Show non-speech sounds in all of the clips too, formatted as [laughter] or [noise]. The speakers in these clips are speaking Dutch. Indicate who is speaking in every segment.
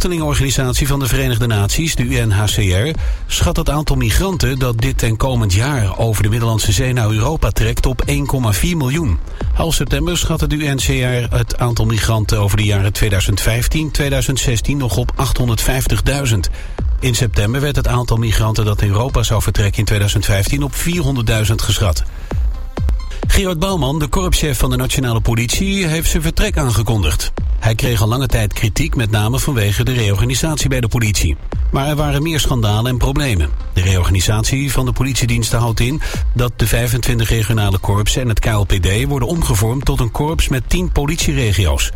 Speaker 1: vluchtelingenorganisatie van de Verenigde Naties, de UNHCR, schat het aantal migranten dat dit en komend jaar over de Middellandse Zee naar Europa trekt op 1,4 miljoen. Half september schat de UNHCR het aantal migranten over de jaren 2015-2016 nog op 850.000. In september werd het aantal migranten dat Europa zou vertrekken in 2015 op 400.000 geschat. Gerard Bouwman, de korpschef van de nationale politie, heeft zijn vertrek aangekondigd. Hij kreeg al lange tijd kritiek, met name vanwege de reorganisatie bij de politie. Maar er waren meer schandalen en problemen. De reorganisatie van de politiediensten houdt in dat de 25 regionale korpsen en het KLPD worden omgevormd tot een korps met 10 politieregio's.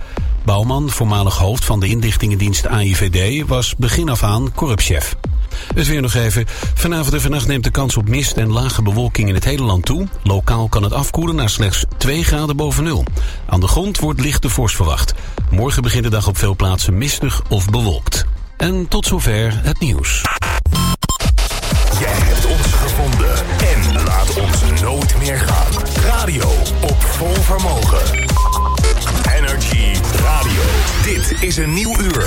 Speaker 1: Bouwman, voormalig hoofd van de inlichtingendienst AIVD, was begin af aan korpschef. Het weer nog even. Vanavond en vannacht neemt de kans op mist en lage bewolking in het hele land toe. Lokaal kan het afkoelen naar slechts 2 graden boven nul. Aan de grond wordt lichte vorst verwacht. Morgen begint de dag op veel plaatsen mistig of bewolkt. En tot zover het nieuws.
Speaker 2: Jij hebt ons gevonden en laat ons nooit meer gaan. Radio op vol vermogen. Energy Radio. Dit is een nieuw uur.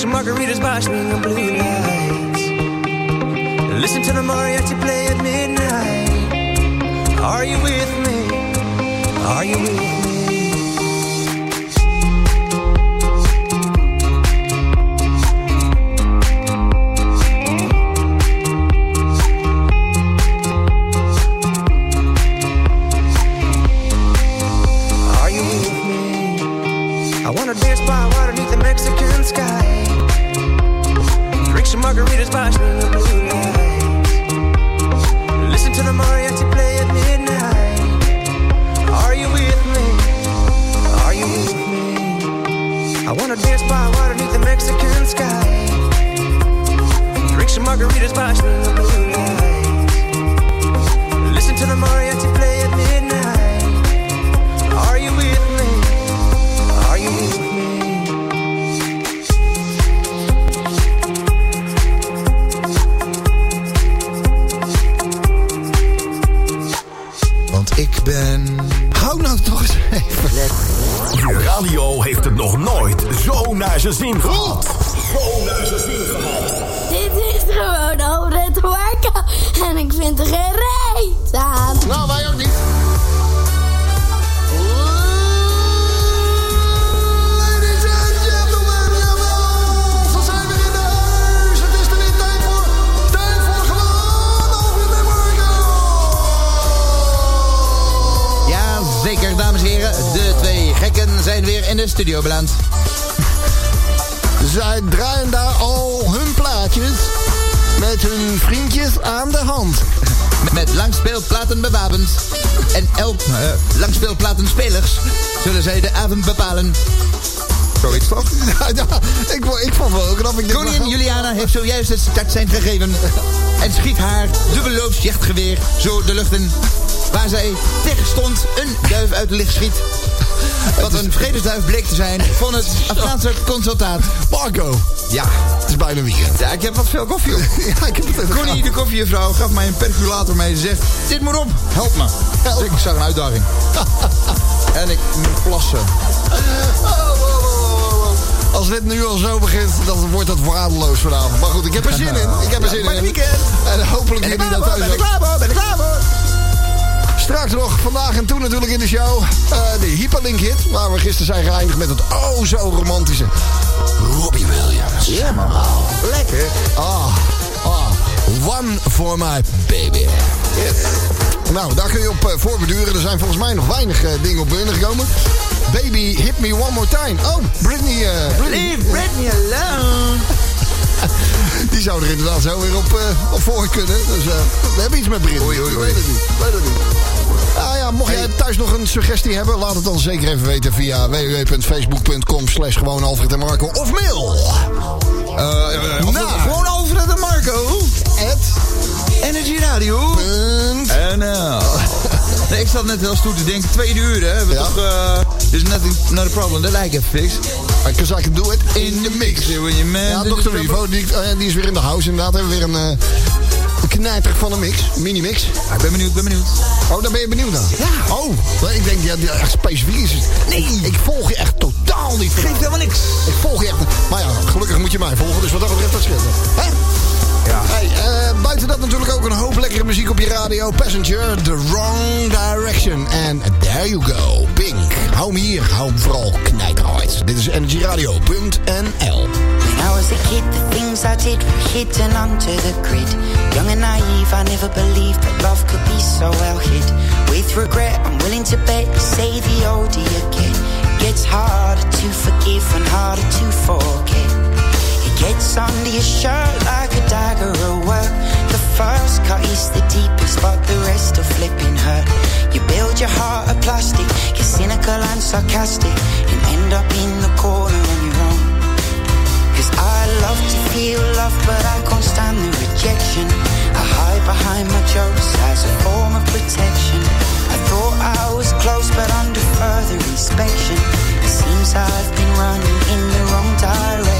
Speaker 3: Some margaritas by swinging blue lights. Listen to the mariachi play at midnight. Are you with me? Are you with me? Are Margaritas by swinging blue lights. Listen to the mariachi play at midnight. Are you with me? Are you with me? I wanna dance by water beneath the Mexican sky. Drink some margaritas by swinging blue lights. Listen to the mariachi
Speaker 2: radio heeft het nog nooit zo naar zijn zin gehad. Zo naar zijn zin gehad.
Speaker 4: Dit is gewoon net te werken. En ik vind er geen reet aan.
Speaker 5: Nou, wij ook niet. Zijn weer
Speaker 6: in de studio beland.
Speaker 5: Zij draaien daar al hun plaatjes met hun vriendjes aan de hand.
Speaker 6: Met- Met langspeelplaten bewapend. En elk uh, langspeelplatenspelers zullen zij de avond bepalen. Zoiets toch? [laughs]
Speaker 5: Ja, ik, ik vond wel knap. Ik
Speaker 6: Koningin Juliana heeft zojuist het startsein gegeven. En schiet haar dubbelloops jachtgeweer zo de lucht in. Waar zij tegen stond een duif uit de licht schiet. Wat een vredesduif bleek te zijn van het Afghaanse consultaat.
Speaker 5: Marco,
Speaker 6: Ja,
Speaker 5: het is bijna weekend.
Speaker 6: ja ik heb wat veel koffie op. [laughs]
Speaker 5: Ja, ik heb het
Speaker 6: Connie, de koffiejuffrouw, gaf mij een percolator mee. Ze zegt, dit moet op, help me.
Speaker 5: Help.
Speaker 6: Dus ik zag een uitdaging. [laughs] en ik moet plassen.
Speaker 5: Als dit nu al zo begint, dan wordt dat waardeloos vanavond. Maar goed, ik heb er zin in. Ik heb er zin in. En hopelijk jullie dat thuis ook.
Speaker 6: klaar voor? Ben ik klaar voor?
Speaker 5: Straks nog, vandaag en toen natuurlijk in de show. eh, de Hyperlink hit, waar we gisteren zijn geëindigd met het oh zo romantische Robbie Williams.
Speaker 6: Ja, man. Lekker.
Speaker 5: Ah, ah, one for my baby. Nou, daar kun je op eh, voorbeduren. Er zijn volgens mij nog weinig eh, dingen op binnengekomen. Baby, hit me one more time. Oh, Britney. Britney.
Speaker 6: Leave Britney alone. [laughs]
Speaker 5: Die zou er inderdaad zo weer op, op voor kunnen. Dus we hebben iets met Britney.
Speaker 6: Oei, oei,
Speaker 5: Ik weet het niet. Weet het niet. Nou ja, mocht jij thuis nog een suggestie hebben, laat het dan zeker even weten via www.facebook.com slash gewoon Alfred en Marco of mail.
Speaker 6: Of-
Speaker 5: Nou.
Speaker 6: Gewoon Alfred en Marco.
Speaker 5: At
Speaker 6: Energy Radio.
Speaker 5: punt.
Speaker 6: En uh, nee, ik zat net heel stoer te denken, twee uur hè. We
Speaker 5: Ja.
Speaker 6: toch, eh there's nothing, not a problem that I can fix.
Speaker 5: Because I can do it in the mix.
Speaker 6: You man
Speaker 5: Ja, Dr. Revo, die, die is weer in de house inderdaad. Hebben we weer een, een knijper van een mix, mini-mix.
Speaker 6: Ah, ik ben benieuwd, ben benieuwd.
Speaker 5: Oh, daar ben je benieuwd naar? Ja. Oh, ik denk, ja, die echt specifiek is het. Nee. Ik volg je echt totaal niet.
Speaker 6: Geeft helemaal niks.
Speaker 5: Ik volg je echt. Maar ja, gelukkig moet je mij volgen, dus wat dat betreft, dat scheelt. Hè?
Speaker 6: Ja.
Speaker 5: Hey, eh, buiten dat natuurlijk ook een hoop lekkere muziek op je radio. Passenger, The Wrong Direction. En There You Go, Pink. Hou hem hier, hou hem vooral knijterhard. Dit is energyradio.nl.
Speaker 7: When I was a kid, the things I did were hidden under the grid. Young and naive, I never believed that love could be so well hid. With regret, I'm willing to bet, say the older you get, it gets harder to forgive and harder to forget. Gets under your shirt like a dagger at work. The first cut is the deepest, but the rest are flipping hurt. You build your heart of plastic, you're cynical and sarcastic, and end up in the corner on your own. Cause I love to feel love, but I can't stand the rejection. I hide behind my jokes as a form of protection. I thought I was close, but under further inspection, it seems I've been running in the wrong direction.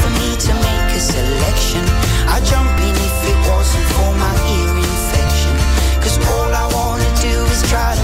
Speaker 7: For me to make a selection. I'd jump in if it wasn't for my ear infection. Cause all I wanna do is try to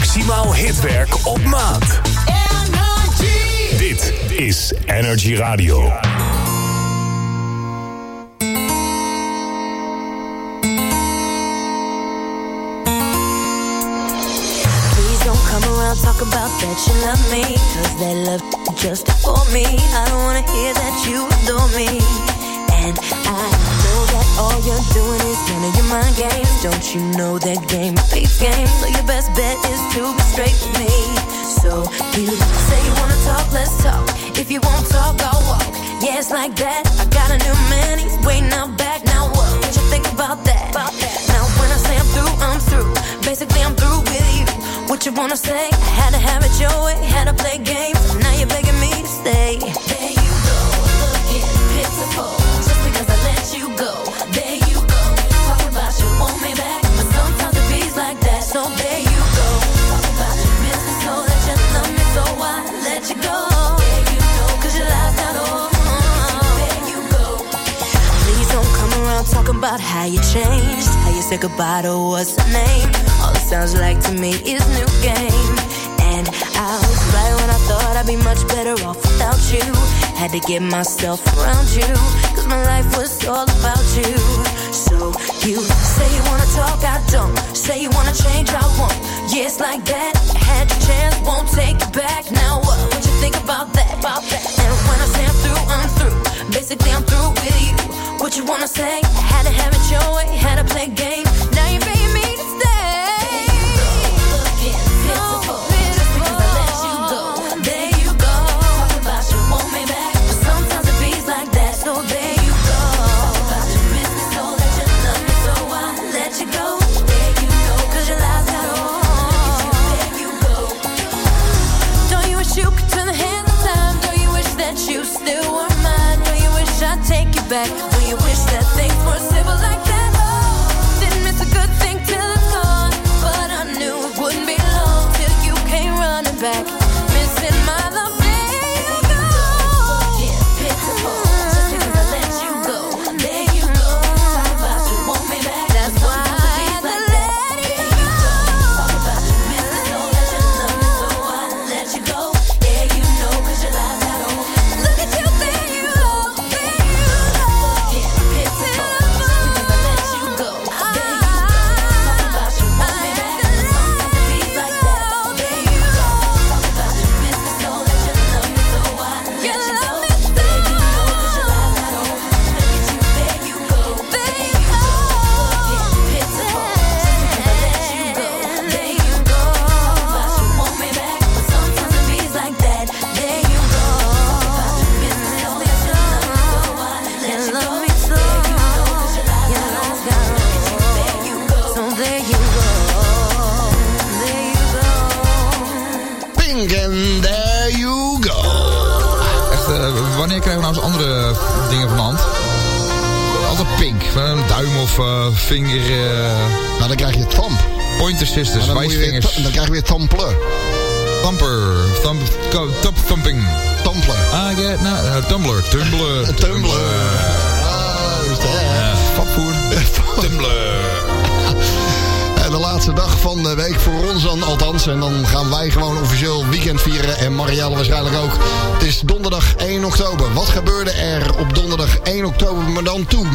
Speaker 2: Maximaal hitwerk op maat. Dit is Energy Radio.
Speaker 8: Please don't come around talk about that you love me. Cause that love just for me. I don't wanna hear that you adore me. And I all you're doing is running your mind games. Don't you know that game beats game? So your best bet is to be straight with me. So you say you wanna talk, let's talk. If you won't talk, I'll walk. Yeah, like that. I got a new man, he's waiting out back. Now what? What you think about that? Now when I say I'm through, I'm through. Basically, I'm through with you. What you wanna say? I had to have it your way, had to play games. Now you're begging me to stay. About how you changed, how you said goodbye to what's the name. All it sounds like to me is new game. And I was right when I thought I'd be much better off without you. Had to get myself around you, cause my life was all about you. So you say you wanna talk, I don't. Say you wanna change, I won't. Yeah, like that. Had your chance, won't take it back. Now what? would you think about that? About that? And when I say I'm through, I'm through. Basically, I'm through with you. What you wanna say? Had to have it your way, had to play games.
Speaker 6: Eh, eh,
Speaker 5: Nou, dan krijg je Thump.
Speaker 6: Pointer Sisters,
Speaker 5: dan,
Speaker 6: wijsvingers.
Speaker 5: dan krijg je weer.
Speaker 6: Thumper, thump, top thumping.
Speaker 5: Tampler.
Speaker 6: Ah, ja, nou, eh, Tumblr, Tumblr.
Speaker 5: Tumblr. Ah, dus, hè.
Speaker 6: Vatvoer. [laughs] Tumblr.
Speaker 5: En de laatste dag van de week voor ons dan althans. En dan gaan wij gewoon officieel weekend vieren. En Marielle waarschijnlijk ook. Het is donderdag 1 oktober. Wat gebeurde er op donderdag 1 oktober, maar dan toen?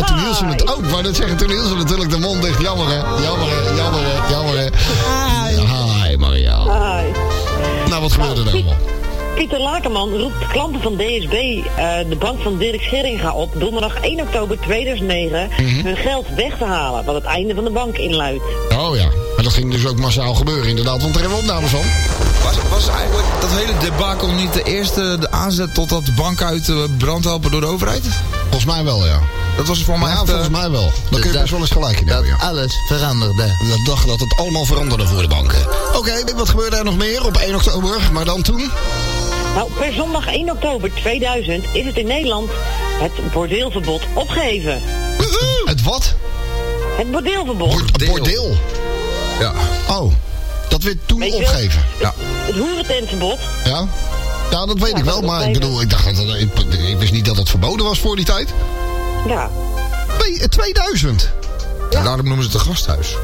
Speaker 5: En toen hield ze het ook. Maar dat zeggen, toen hield ze natuurlijk de mond dicht. Jammer hè. Jammer hè. Jammer hè. Jammer hè. Hi. Hi Marielle.
Speaker 9: Hi.
Speaker 5: Nou, wat gebeurde er allemaal?
Speaker 9: Pieter Lakenman roept klanten van DSB, eh, de bank van Dirk Scheringa, op donderdag 1 oktober 2009
Speaker 5: Mhm.
Speaker 9: hun geld weg te halen, wat het einde van de bank inluidt.
Speaker 5: Oh ja. Maar dat ging dus ook massaal gebeuren inderdaad. Want er hebben we opnames van.
Speaker 6: Was, was eigenlijk dat hele debacle niet de eerste de aanzet tot dat de bank uit uh, brand helpen door de overheid?
Speaker 5: Volgens mij wel, ja.
Speaker 6: Dat was voor mij
Speaker 5: Ja, volgens
Speaker 6: eh,
Speaker 5: mij wel. Daar kun je best wel eens gelijk in
Speaker 6: dat
Speaker 5: hebben, ja.
Speaker 6: alles veranderde.
Speaker 5: De dag dat het allemaal veranderde voor de banken. Oké, wat gebeurde er nog meer op 1 oktober? Maar dan toen?
Speaker 9: Nou, per zondag 1 oktober 2000 is het in Nederland het bordeelverbod opgeheven.
Speaker 5: Het wat?
Speaker 9: Het bordeelverbod.
Speaker 5: Bord-
Speaker 6: Bordeel.
Speaker 5: bordeel.
Speaker 6: Ja.
Speaker 5: Oh, dat werd toen
Speaker 9: Weet
Speaker 5: opgegeven.
Speaker 6: Ja.
Speaker 9: Het hoerententverbod.
Speaker 5: Ja? Ja, dat weet
Speaker 9: Ja,
Speaker 5: ik wel. Maar ik bedoel, ik dacht dat het- ik, ik wist niet dat het verboden was voor die tijd.
Speaker 9: Ja.
Speaker 5: Twee- 2000.
Speaker 6: En daarom noemen ze het een gasthuis.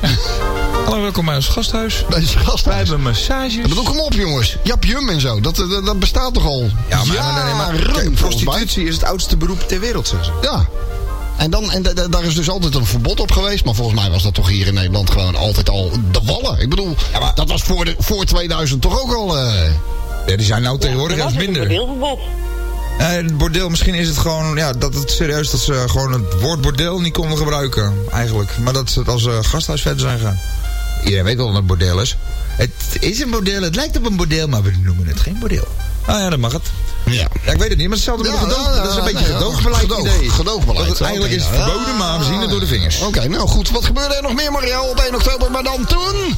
Speaker 6: [laughs]
Speaker 10: Hallo, welkom bij ons gasthuis.
Speaker 5: Bij zijn gast.
Speaker 10: Wij hebben massages.
Speaker 5: Maar doe kom op, jongens. Jap Jum en zo. Dat, dat, dat bestaat toch al
Speaker 6: Ja, maar, maar, nee, maar kijk, prostitutie is het oudste beroep ter wereld, zeggen ze.
Speaker 5: Ja. En, dan, en da- da- daar is dus altijd een verbod op geweest. Maar volgens mij was dat toch hier in Nederland gewoon altijd al de wallen. Ik bedoel, dat was voor, de, voor 2000 toch ook al... eh,
Speaker 6: Ja, die zijn nou tegenwoordig
Speaker 9: Er was
Speaker 6: juist
Speaker 9: een
Speaker 6: Eh, het bordeel, misschien is het gewoon, ja, dat het serieus dat ze gewoon het woord bordeel niet konden gebruiken, eigenlijk. Maar dat ze het als uh, gasthuis verder zijn gegaan. Iedereen weet wel wat een bordeel is. Het is een bordeel, het lijkt op een bordeel, maar we noemen het geen bordeel. Ah ja, dan mag het.
Speaker 5: ja.
Speaker 6: Ja, ik weet het niet, maar hetzelfde met
Speaker 5: Ja,
Speaker 6: gedoog,
Speaker 5: ja, ja,
Speaker 6: dat is een beetje gedoogbeleid
Speaker 5: gedoog-
Speaker 6: idee.
Speaker 5: gedoogbeleid,
Speaker 6: Dat het eigenlijk is verboden, maar we zien het door de vingers.
Speaker 5: Oké, nou goed. Wat gebeurde er nog meer, Marielle, op 1 oktober? Maar dan toen...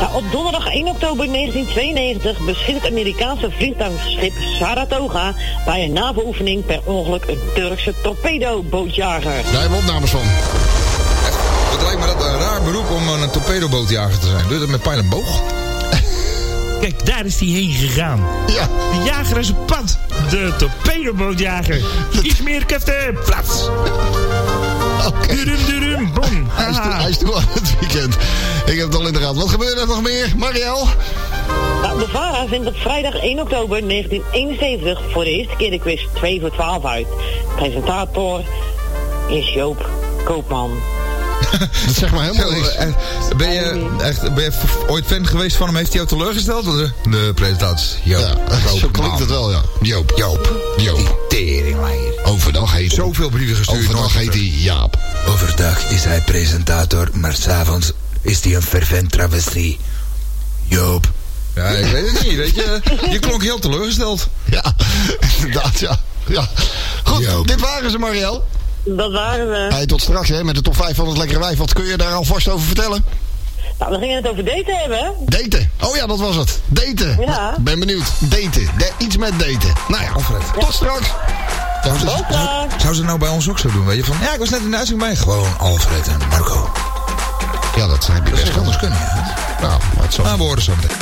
Speaker 9: Nou, op donderdag 1 oktober 1992 beschiet het Amerikaanse vliegtuigschip Saratoga bij een NAVO-oefening per ongeluk een Turkse torpedobootjager.
Speaker 5: Daar hebben we opnames van.
Speaker 6: Het lijkt me dat een raar beroep om een torpedobootjager te zijn. Doe je dat met pijl en boog?
Speaker 11: Kijk, daar is hij heen gegaan.
Speaker 5: Ja.
Speaker 11: De jager is op pad. De torpedobootjager. Iets meer kefte. Plaats.
Speaker 5: Oké.
Speaker 11: Durum, durum, bom.
Speaker 5: Hij is, toe, hij is toe aan het weekend. Ik heb het al in de gaten. Wat gebeurde er nog meer, Marielle?
Speaker 9: Nou, de VARA zendt op vrijdag 1 oktober 1971 voor de eerste keer de quiz 2 voor 12 uit. Presentator is Joop Koopman. [laughs]
Speaker 5: Dat zegt maar helemaal
Speaker 6: Zo,
Speaker 5: niks.
Speaker 6: ben, je, echt, ben je ooit fan geweest van hem? Heeft hij jou teleurgesteld? De, de presentatie. Joop.
Speaker 5: Ja, zo
Speaker 6: Joop,
Speaker 5: klinkt
Speaker 6: man.
Speaker 5: het wel, ja. Joop.
Speaker 6: Joop.
Speaker 5: Joop. Overdag heet hij.
Speaker 6: Zoveel brieven gestuurd.
Speaker 5: Overdag heet hij Jaap.
Speaker 6: Overdag is hij presentator, maar s'avonds is hij een fervent travestie. Joop. Ja, ik weet het niet, weet je. Je klonk heel teleurgesteld.
Speaker 5: Ja, [laughs] inderdaad, ja. ja. Goed,
Speaker 6: Joop.
Speaker 5: dit waren ze, Marielle.
Speaker 9: Dat waren we.
Speaker 5: Hey, tot straks, hè, met de top 5 van het Lekkere Wijf. Wat kun je daar alvast over vertellen?
Speaker 9: Nou, we gingen het over daten hebben. hè?
Speaker 5: Daten. Oh ja, dat was het. Daten.
Speaker 9: Ja.
Speaker 5: Ben benieuwd. Daten. De- iets met daten. Nou ja,
Speaker 6: Alfred.
Speaker 5: tot straks.
Speaker 6: Zou ze,
Speaker 9: Tot straks.
Speaker 6: zou ze nou bij ons ook zo doen, weet je? Van, ja, ik was net in de uitzending bij. Gewoon Alfred en Marco.
Speaker 5: Ja, dat je
Speaker 6: Dat
Speaker 5: best
Speaker 6: anders kunnen, ja.
Speaker 5: Nou, maar het zal...
Speaker 6: Maar we horen zo meteen.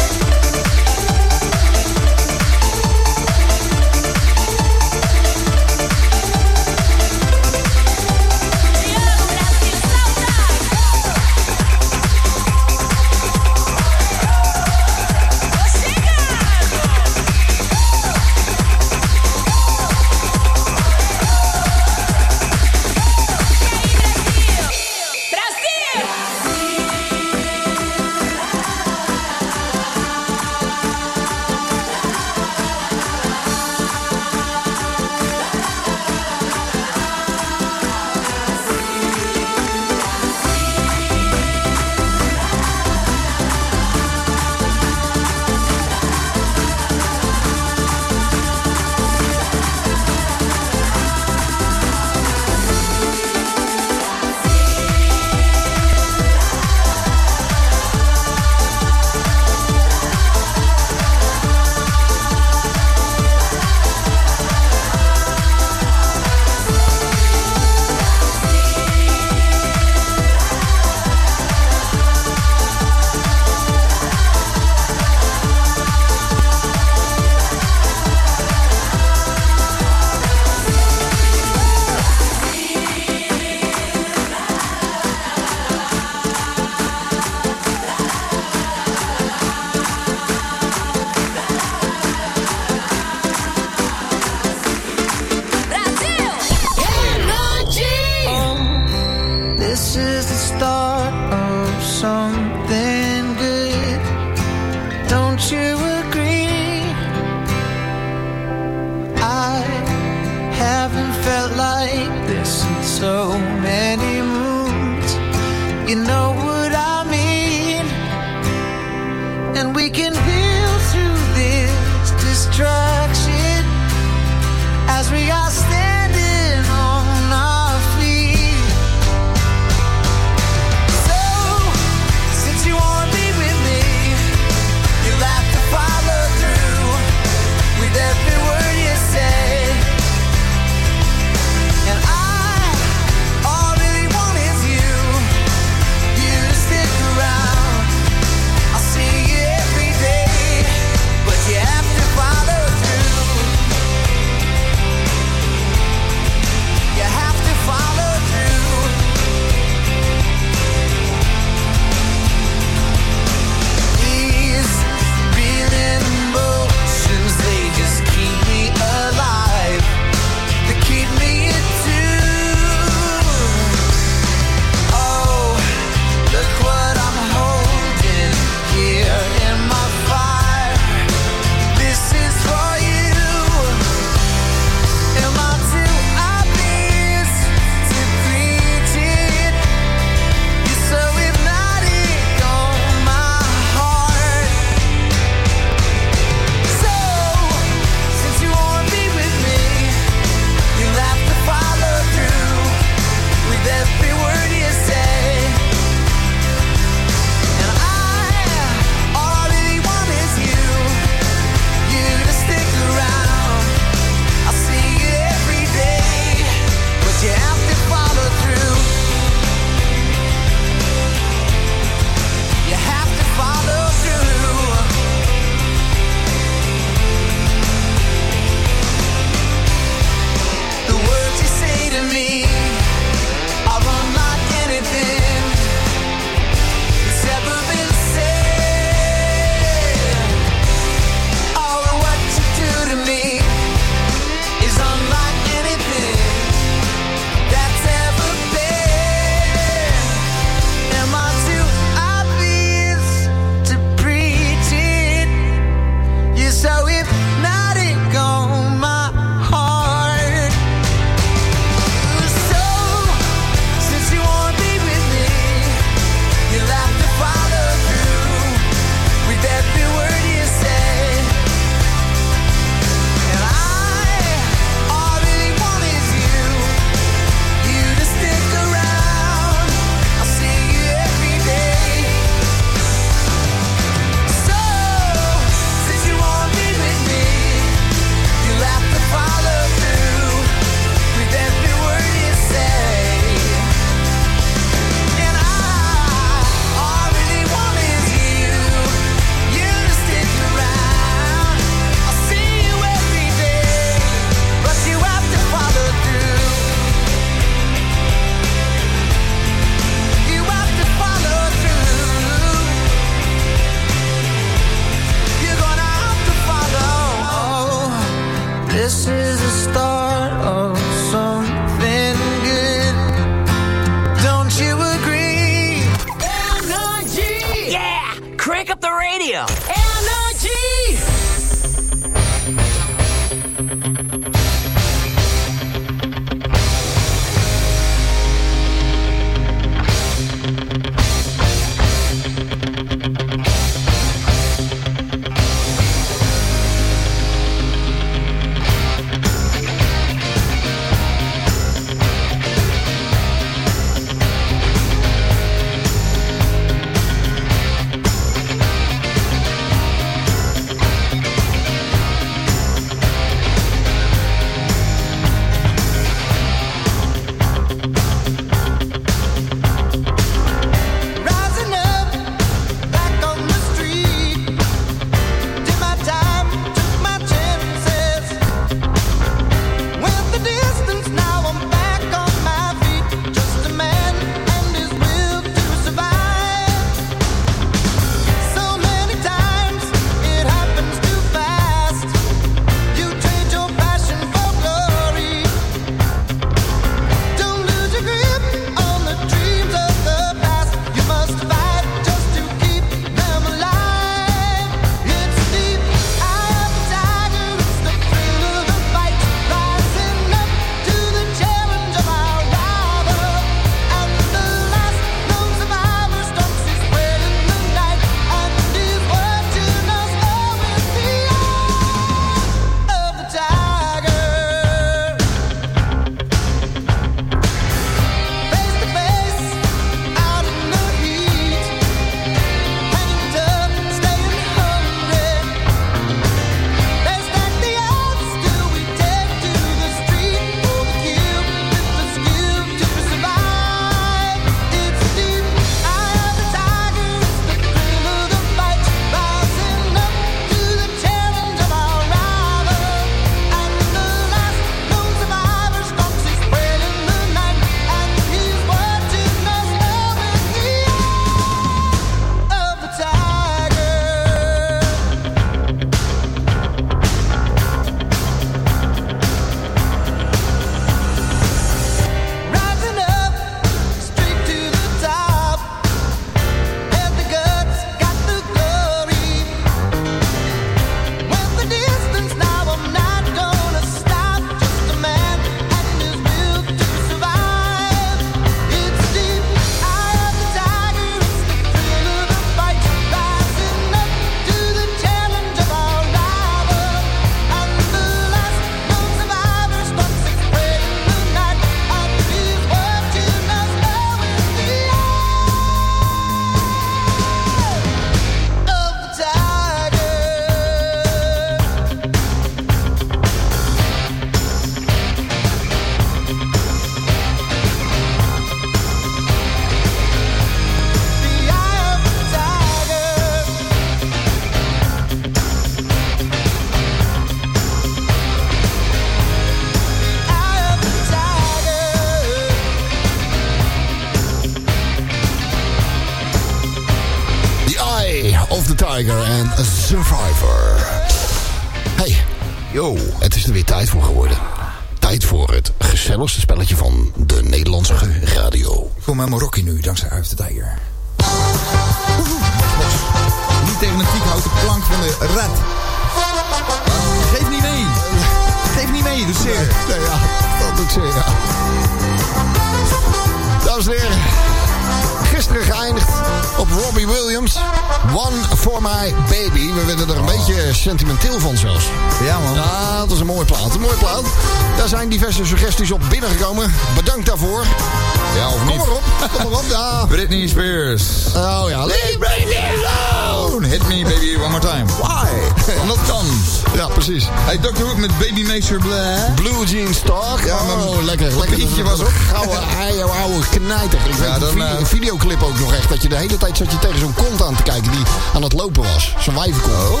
Speaker 5: Ja.
Speaker 6: Britney Spears.
Speaker 5: Oh ja, leave baby alone.
Speaker 6: Hit me baby one more time. Why? [laughs] Omdat het kan.
Speaker 5: Ja, precies.
Speaker 6: Hey, Dr. Hook met Baby Blah.
Speaker 5: Blue Jeans Talk.
Speaker 6: Ja,
Speaker 5: oh,
Speaker 6: maar
Speaker 5: lekker. lekker.
Speaker 6: papiertje was op.
Speaker 5: Gouden, [laughs] oude, oude knijter. Ik
Speaker 6: Ja, dan, eh,
Speaker 5: videoclip ook nog echt. Dat je de hele tijd zat je tegen zo'n kont aan te kijken die aan het lopen was. Zo'n wijvenkont.
Speaker 6: Oh.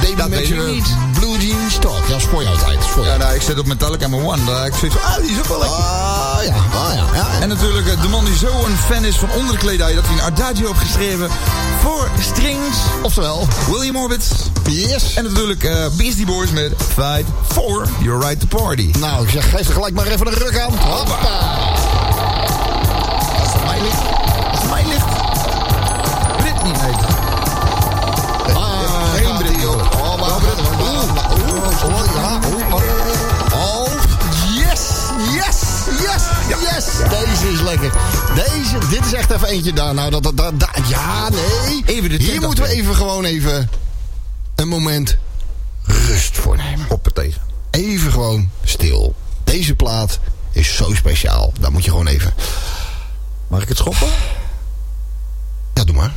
Speaker 5: Baby
Speaker 6: dat.
Speaker 5: Blue Jeans Talk. Ja, dat is voor jouw tijd. dat
Speaker 6: Ja, nou, ik zet op Metallica maar One. Daar ik zoiets van, ah, die is ook wel lekker.
Speaker 5: Ah, ja. Ah, ja. ja.
Speaker 6: En natuurlijk eh, de man die zo een fan is van onderkledij... dat hij een adagio heeft geschreven voor strings.
Speaker 5: Oftewel,
Speaker 6: William Orbit.
Speaker 5: yes.
Speaker 6: En natuurlijk eh, Beastie Boys met Fight for Your Right to Party.
Speaker 5: Nou, ik zeg, geef er gelijk maar even een ruk aan. Hoppa.
Speaker 6: Als het mij ligt. Als het mij ligt. Britney heet.
Speaker 5: Ah,
Speaker 6: Geen Britney.
Speaker 5: Oh, wacht, wacht, wacht. Oeh, oh, ja. Oeh, oh. Yes, yes. Deze is lekker. Deze, dit is echt even eentje daar. Nou, dat, dat, dat, dat- ja, nee.
Speaker 6: Even de
Speaker 5: Hier moeten we even gewoon even een moment rust voor nemen.
Speaker 6: Hoppatee.
Speaker 5: Even gewoon stil. Deze plaat is zo speciaal. Daar moet je gewoon even...
Speaker 6: Mag ik het schoppen?
Speaker 5: Ja, doe maar.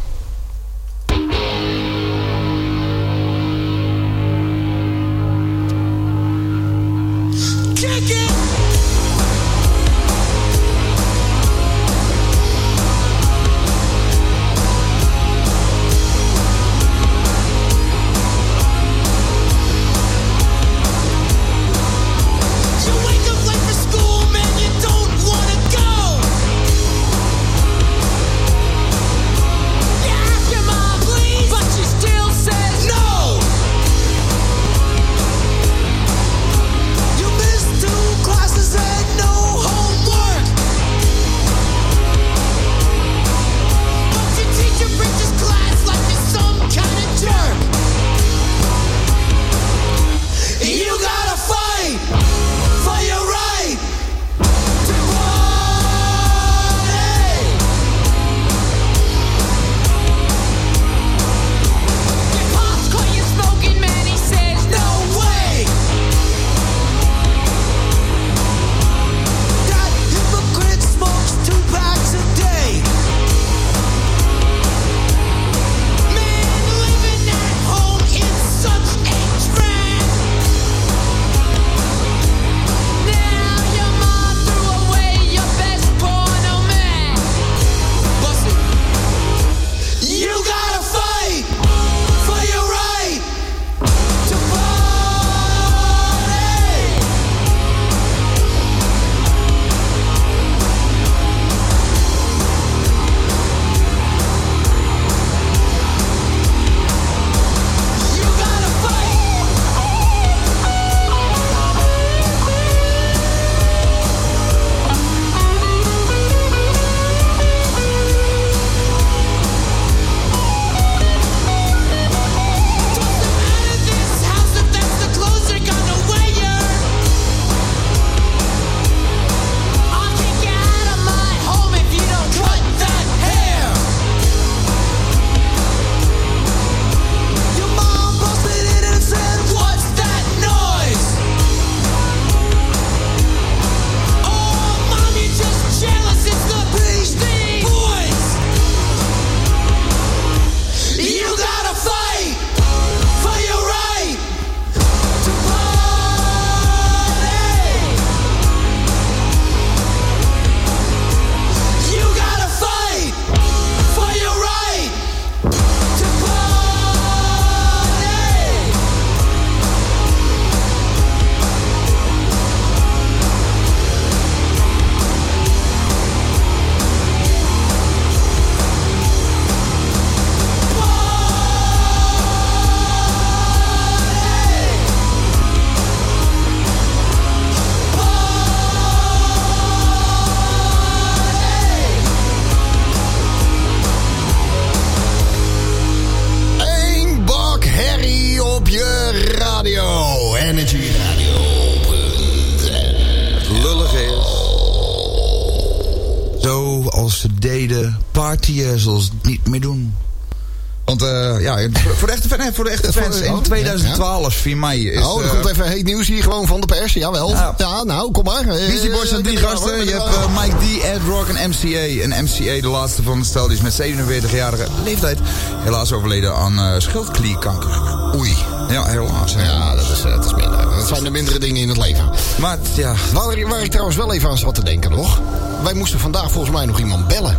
Speaker 6: De in
Speaker 5: oh,
Speaker 6: 2012, 4 mei, is...
Speaker 5: oh, er
Speaker 6: eh,
Speaker 5: komt even heet nieuws hier gewoon van de pers. Jawel.
Speaker 6: Ja.
Speaker 5: Ja, nou, kom maar. Eh,
Speaker 6: Beastie Boys
Speaker 5: ben er
Speaker 6: gasten. Je hebt eh, Mike D, Ed Rock en MCA. En MCA, de laatste van het stel, die is met 47-jarige leeftijd helaas overleden aan eh schildklierkanker.
Speaker 5: Oei.
Speaker 6: Ja, helaas.
Speaker 5: Ja, dat is, eh, dat is minder. Dat zijn de mindere dingen in het leven.
Speaker 6: Maar ja,
Speaker 5: Waar, waar ik trouwens wel even aan zat te denken nog. Wij moesten vandaag volgens mij nog iemand bellen.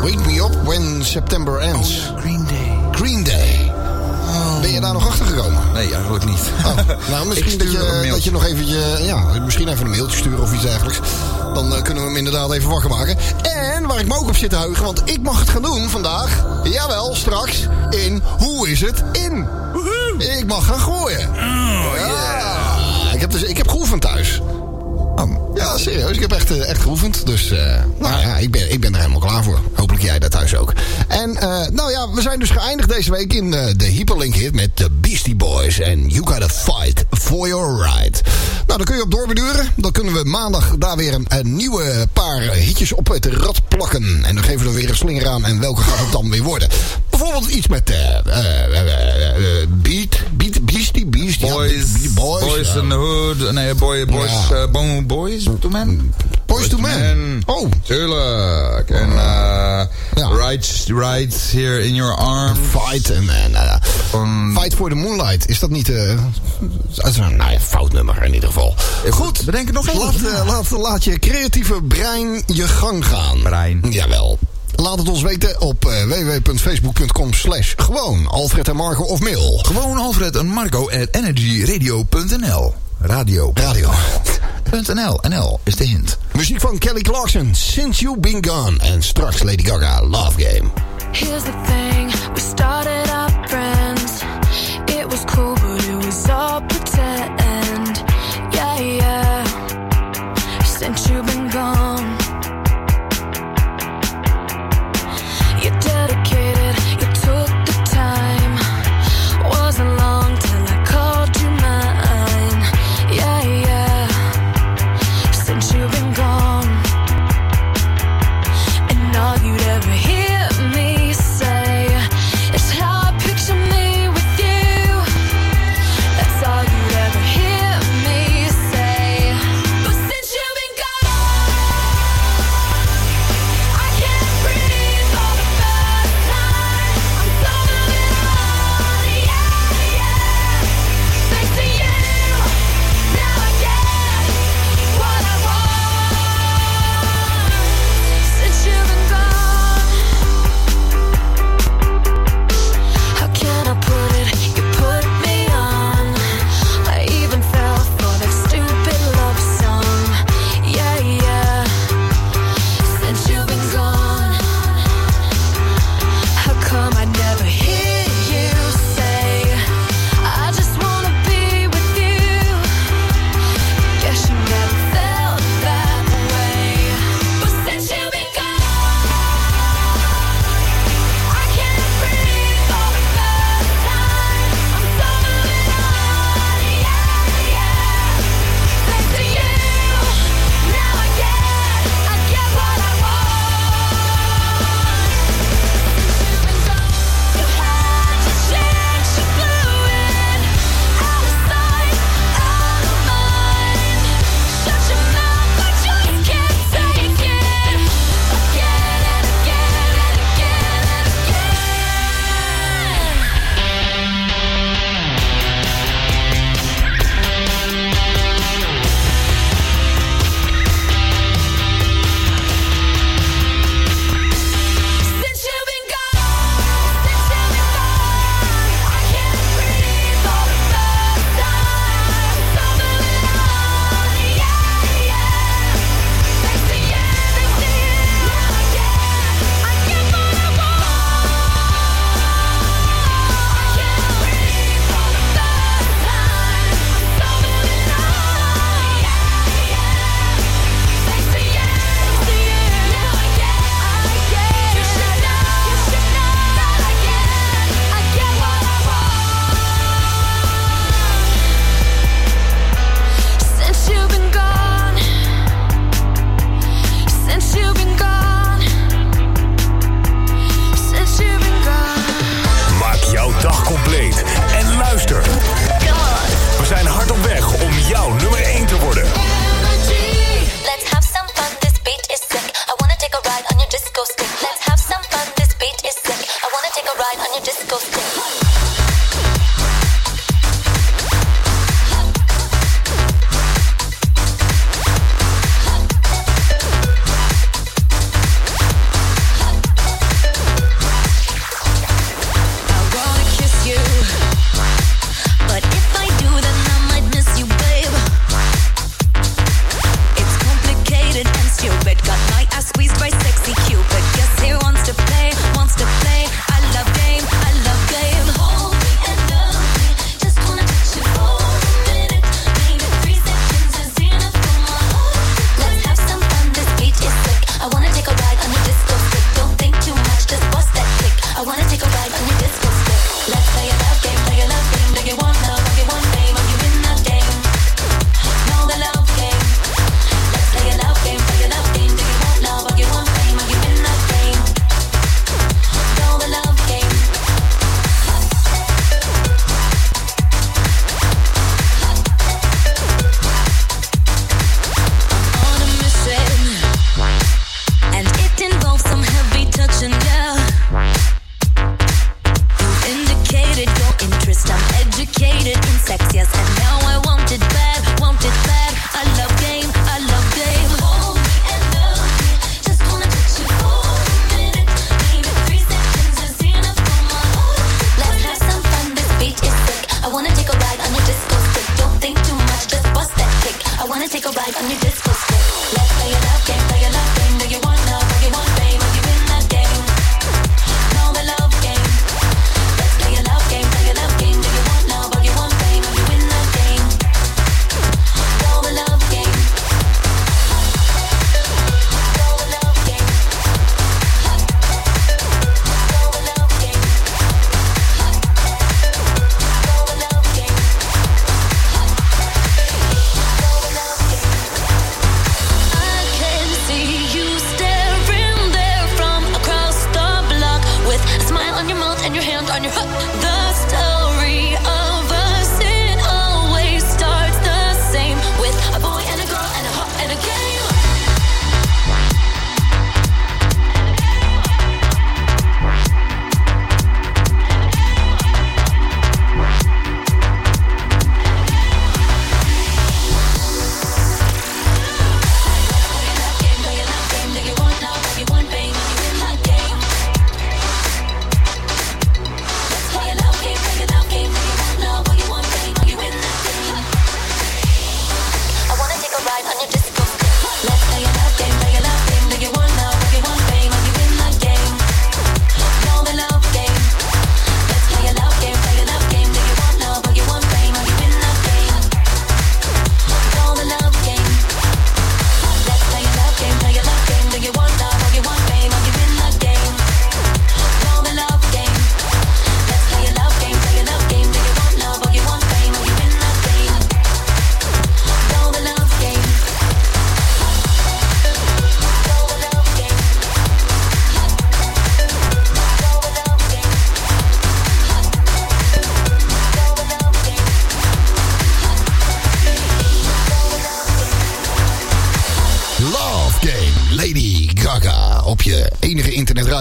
Speaker 5: Wake me up when September ends.
Speaker 6: Green Day.
Speaker 5: Green Day. Ben je daar nog achter gekomen?
Speaker 6: Nee, eigenlijk niet.
Speaker 5: Oh, nou, [laughs] misschien dat je, dat je nog eventje, ja, misschien even een mailtje sturen of iets dergelijks. Dan eh, kunnen we hem inderdaad even wakker maken. En waar ik me ook op zit te heugen, want ik mag het gaan doen vandaag. Jawel, straks in Hoe is het in? Ik mag gaan gooien. ja. Ik heb, dus, ik heb geoefend thuis. Serieus. Ik heb echt, eh, echt geoefend. Dus nou ja, ik ben, ik ben er helemaal klaar voor. Hopelijk jij daar thuis ook. En eh, nou ja, we zijn dus geëindigd deze week in de Hyperlink hit met de Beastie Boys. En You Gotta Fight For Your Right. Nou, dan kun je op doorbeduren. Dan kunnen we maandag daar weer een, een nieuwe paar hitjes op het rad plakken. En dan geven we er weer een slinger aan. En welke gaat het dan weer worden? Bijvoorbeeld iets met eh eh, eh, Beat, Beat, Beastie, Beastie.
Speaker 6: Boys, boys,
Speaker 5: Boys.
Speaker 6: in the hood. Nee, boy, boys, eh, bon- boys to men.
Speaker 5: Boys to Men. Oh.
Speaker 6: Tuurlijk. En
Speaker 5: Ja.
Speaker 6: right, right here in your arm.
Speaker 5: Fight eh,
Speaker 6: Van-
Speaker 5: Fight for the Moonlight. Is dat niet... nou ja, fout nummer in ieder geval. Goed.
Speaker 6: Bedenk het nog even.
Speaker 5: Laat, laat, laat je creatieve brein je gang gaan.
Speaker 6: Brein.
Speaker 5: Jawel. Laat het ons weten op eh, www.facebook.com slash gewoon Alfred en Marco of mail.
Speaker 6: Gewoon Alfred en Marco at energyradio.nl. Radio.
Speaker 5: Radio.
Speaker 6: .nl. NL is de hint.
Speaker 5: Muziek van Kelly Clarkson, Since You've Been Gone. En straks Lady Gaga, Love Game.
Speaker 12: Here's the thing, we started out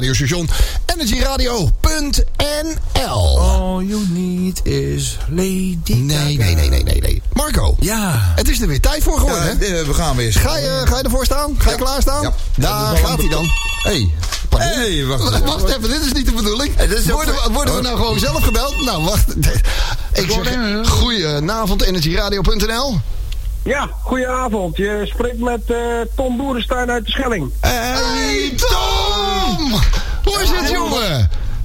Speaker 5: radiostation energyradio.nl.
Speaker 6: All you need is Lady
Speaker 5: Nee, nee, nee, nee, nee. nee. Marco.
Speaker 6: Ja.
Speaker 5: Het is er weer tijd voor geworden, hè?
Speaker 6: We gaan weer.
Speaker 5: Ga je, ga je ervoor staan? Ga je klaar klaarstaan?
Speaker 6: Ja.
Speaker 5: Daar gaat hij dan.
Speaker 6: Hey. Hey, wacht, even.
Speaker 5: wacht even, dit is niet de bedoeling. Worden, worden we
Speaker 6: oh.
Speaker 5: nou gewoon zelf gebeld? Nou, wacht. Ik zeg, goedenavond, energieradio.nl.
Speaker 13: Ja, goedenavond. Je spreekt met uh, Tom Boerenstein uit de Schelling.
Speaker 5: Hey,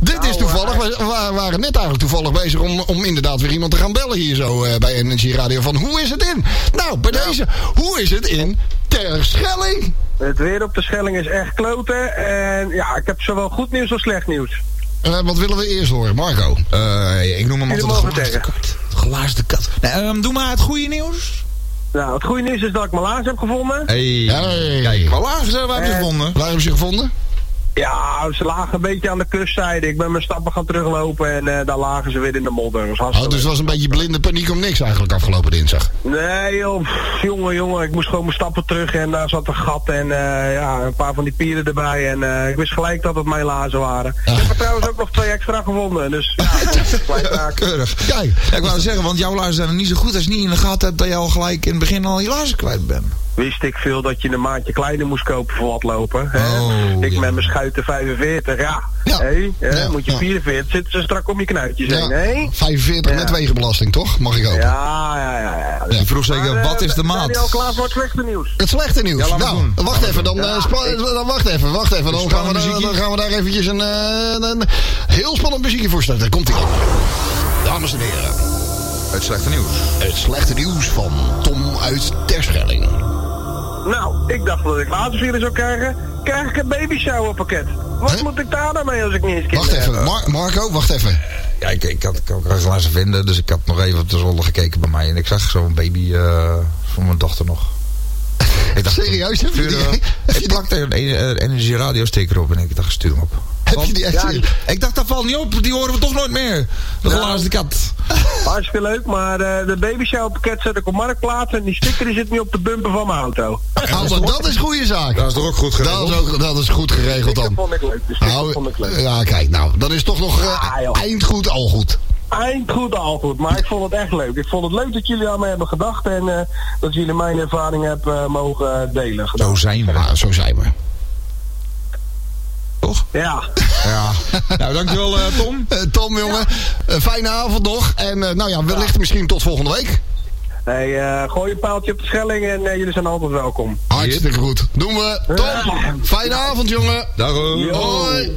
Speaker 5: dit is nou, toevallig. Eh, we, waren net eigenlijk toevallig bezig om, om inderdaad weer iemand te gaan bellen hier zo eh, bij Energy Radio. Van hoe is het in? Nou, bij deze. Hoe is het in Terschelling?
Speaker 13: Het weer op de Schelling is echt kloten. En ja, ik heb zowel goed nieuws als slecht nieuws.
Speaker 5: Uh, wat willen we eerst horen? Marco?
Speaker 6: ik noem hem altijd de
Speaker 13: gelaarste
Speaker 6: kat. Kat. Ehm, doe maar het goede nieuws.
Speaker 13: Nou, het goede nieuws is dat ik mijn laars heb gevonden.
Speaker 6: Hey. Kijk, mijn laars hebben
Speaker 13: we
Speaker 6: gevonden.
Speaker 5: Waar hebben ze gevonden?
Speaker 13: Ja, ze lagen een beetje aan de kustzijde. Ik ben mijn stappen gaan teruglopen en eh, daar lagen ze weer in de modder. Was
Speaker 5: Oh, dus het was een beetje blinde paniek om niks eigenlijk afgelopen dinsdag.
Speaker 13: Nee joh, pff, jongen, jongen, ik moest gewoon mijn stappen terug en daar zat een gat en eh, ja, een paar van die pieren erbij. En eh, ik wist gelijk dat het mijn lazen waren. Ik heb er trouwens ook nog twee extra gevonden, dus ja. [laughs]
Speaker 6: Keurig.
Speaker 5: Kijk.
Speaker 6: Ik wou zeggen, want jouw laarzen zijn er niet zo goed als je niet in de gaten hebt dat je al gelijk in het begin al je laarzen kwijt bent.
Speaker 13: Wist ik veel dat je een maandje kleiner moest kopen voor wat lopen. Hè?
Speaker 6: Oh,
Speaker 13: ik
Speaker 6: ja.
Speaker 13: met mijn schuiten 45, ja.
Speaker 5: Ja.
Speaker 13: Hé, hè,
Speaker 5: Ja,
Speaker 13: moet je
Speaker 5: ja.
Speaker 13: 44, zitten ze strak om je knuitjes
Speaker 5: Ja,
Speaker 13: heen, hè?
Speaker 5: 45
Speaker 13: Ja.
Speaker 5: met wegenbelasting, toch? Mag ik ook.
Speaker 13: Ja, ja, ja. ja.
Speaker 6: Je vroeg zeker,
Speaker 13: Maar, eh,
Speaker 6: wat is de maat?
Speaker 13: jullie al klaar voor het slechte nieuws?
Speaker 5: Het slechte nieuws. Nou,
Speaker 6: doen.
Speaker 5: wacht even. Dan,
Speaker 13: Ja,
Speaker 5: eh, spa-
Speaker 13: ik-
Speaker 5: dan wacht even, wacht even. Dan gaan, we daar, dan gaan we daar eventjes een, eh, een heel spannend muziekje voor starten. Komt ie. Dames en heren,
Speaker 6: Het slechte nieuws.
Speaker 5: het slechte nieuws van Tom uit Terschelling.
Speaker 13: Nou, ik dacht dat ik laatste zou krijgen. Krijg ik een baby shower pakket? Wat moet ik daar nou mee als ik niet eens
Speaker 5: Wacht even? Mar- Marco, wacht even.
Speaker 6: Ja, ik, ik had ik ook ergens laten vinden, dus ik had nog even op de zolder gekeken bij mij. En ik zag zo'n baby eh van mijn dochter nog. Ik dacht, [laughs]
Speaker 5: Serieus? Heb je die-
Speaker 6: hem-
Speaker 5: heb je
Speaker 6: Ik plakte een eh, energie radio sticker op en ik dacht, stuur hem op.
Speaker 5: Heb je die echt
Speaker 13: Ja?
Speaker 6: Ik dacht, dat valt niet op, die horen we toch nooit meer. De glazen kat. [laughs]
Speaker 13: Hartstikke leuk, maar eh, de baby shower pakket zet ik op marktplaats en die sticker die zit nu op de bumper van mijn auto.
Speaker 5: Maar dat is goede zaak.
Speaker 6: Dat is toch ook goed
Speaker 5: Dat
Speaker 6: geregeld?
Speaker 5: is, ook, dat is goed geregeld
Speaker 13: Dat
Speaker 5: dan.
Speaker 13: vond ik leuk, de sticker
Speaker 5: Nou,
Speaker 13: vond ik leuk.
Speaker 5: ja, kijk, nou, dat is toch nog
Speaker 13: joh.
Speaker 5: eind goed, al goed.
Speaker 13: Eind goed, al goed, maar ik vond het echt leuk. Ik vond het leuk dat jullie aan mij hebben gedacht en eh, dat jullie mijn ervaring hebben mogen delen.
Speaker 6: Zo zijn we.
Speaker 5: Zo zijn we.
Speaker 6: Toch?
Speaker 13: Ja,
Speaker 6: Ja. [laughs] nou, dankjewel eh, Tom.
Speaker 5: Eh, Tom, jongen, een fijne avond nog. En eh, nou ja, wellicht misschien tot volgende week.
Speaker 13: hey, eh, gooi een paaltje op de Schelling en eh, jullie zijn altijd welkom.
Speaker 5: Hartstikke goed. Doen we. Tom, fijne avond, jongen.
Speaker 6: Dag hoor.
Speaker 13: Yo.
Speaker 5: Hoi.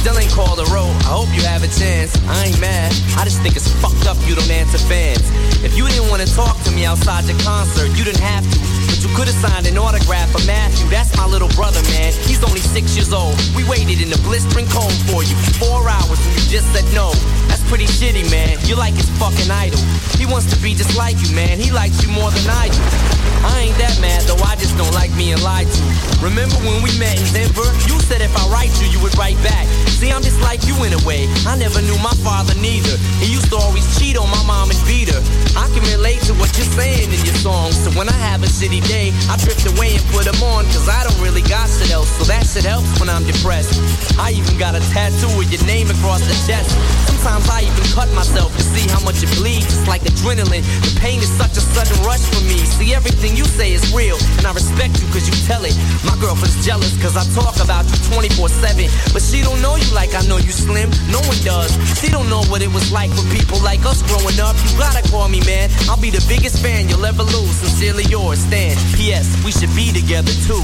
Speaker 14: Still ain't called a road. I hope you have a chance. I ain't mad. I just think it's fucked up you don't answer fans. If you didn't want to talk to me outside your concert, you didn't have to. But you could have signed an autograph for Matthew. That's my little brother, man. He's only six years old. We waited in the blistering cold for you. Four hours and you just said no. That's pretty shitty, man. You're like his fucking idol. He wants to be just like you, man. He likes you more than I do. I ain't that mad, though I just don't like being lied to. Remember when we met in Denver? You said if I write you, you would write back. See, I'm just like you in a way. I never knew my father neither. He used to always cheat on my mom and beat her. I can relate to what you're saying in your songs. So when I have a shitty day, I drift away and put them on, cause I don't really got shit else. So that shit helps when I'm depressed. I even got a tattoo with your name across the chest. Sometimes I even cut myself to see how much it bleeds. It's like adrenaline. The pain is such a sudden rush for me. See, everything you say is real, and I respect you cause you tell it. My girlfriend's jealous cause I talk about you 24-7. But she don't know you like I know you slim. No one does. She don't know what it was like for people like us growing up. You gotta call me, man. I'll be the biggest fan you'll ever lose. Sincerely yours, Stan. P.S. We should be together too.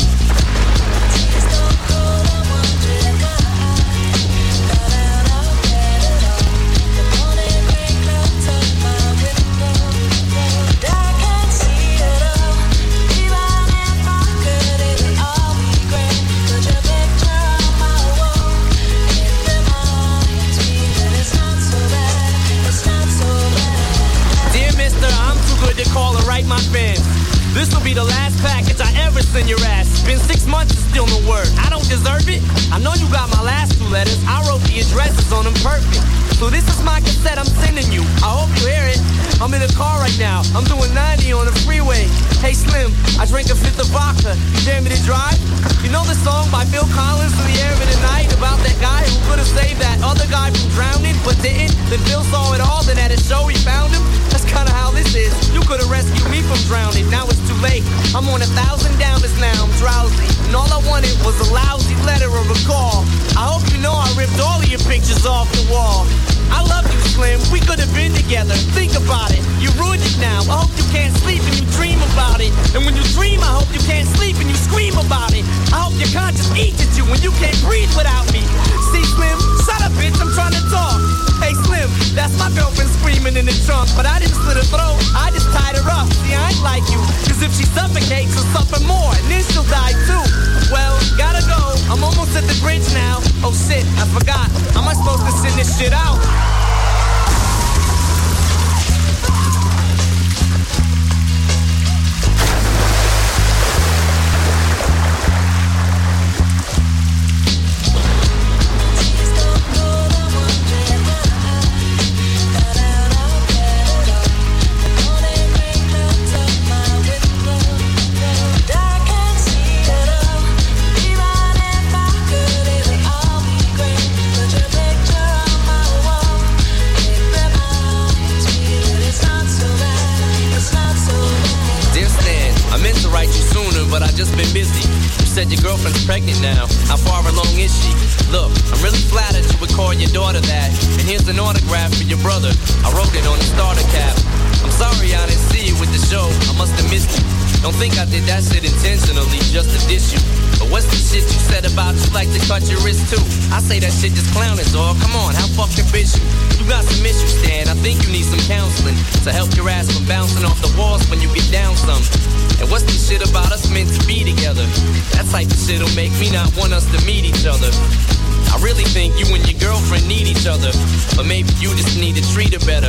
Speaker 14: Too good to call and write my fans. This will be the last package I ever send your ass. Been six months and still no word. I don't deserve it. I know you got my last two letters. I wrote the addresses on them perfect. So this is my cassette I'm sending you. I hope you hear it. I'm in the car right now. I'm doing 90 on the freeway. Hey Slim, I drank a fifth of vodka. You dare me to drive? You know the song by Bill Collins in the air of the night about that guy who could have saved that other guy from drowning but didn't? Then Phil saw it all, then at a show he found him. That's kinda how this is. You could have rescued me from drowning. Now it's too late. I'm on a thousand downers now. I'm drowsy. And all I wanted was a lousy letter or a call. I hope you know I ripped all of your pictures off the wall. I love you, Slim. We could have been together. Think about it. You ruined it now. I hope you can't sleep and you dream about it. And when you dream, I hope you can't sleep and you scream about it. I hope your conscience eats at you when you can't breathe without me. See, Slim, shut up, bitch. I'm trying to talk. Hey, that's my girlfriend screaming in the trunk. But I didn't slit her throat. I just tied her up. See, I ain't like you. Cause if she suffocates, she'll suffer more. And then she'll die too. Well, gotta go. I'm almost at the bridge now. Oh shit, I forgot. How am I supposed to send this shit out? Think I did that shit intentionally just to diss you. But what's the shit you said about you like to cut your wrist too? I say that shit just clowning, dog. Come on, how fucking bitch you? You got some issues, Stan. I think you need some counseling to help your ass from bouncing off the walls when you get down some. And what's this shit about us meant to be together? That type of shit'll make me not want us to meet each other. I really think you and your girlfriend need each other, but maybe you just need to treat her better.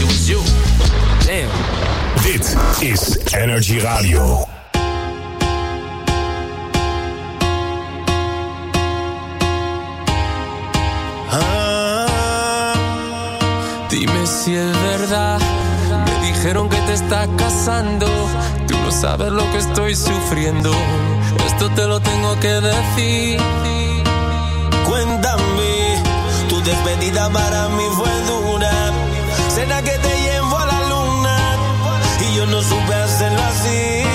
Speaker 14: it was you. Damn.
Speaker 2: Dit is Energy Radio.
Speaker 15: Ah, dime si es verdad. Me dijeron que te estás casando. Tú no sabes lo que estoy sufriendo. Esto te lo tengo que decir.
Speaker 16: Cuéntame, tu despedida para mí fue dura. Yo no supe hacerlo así.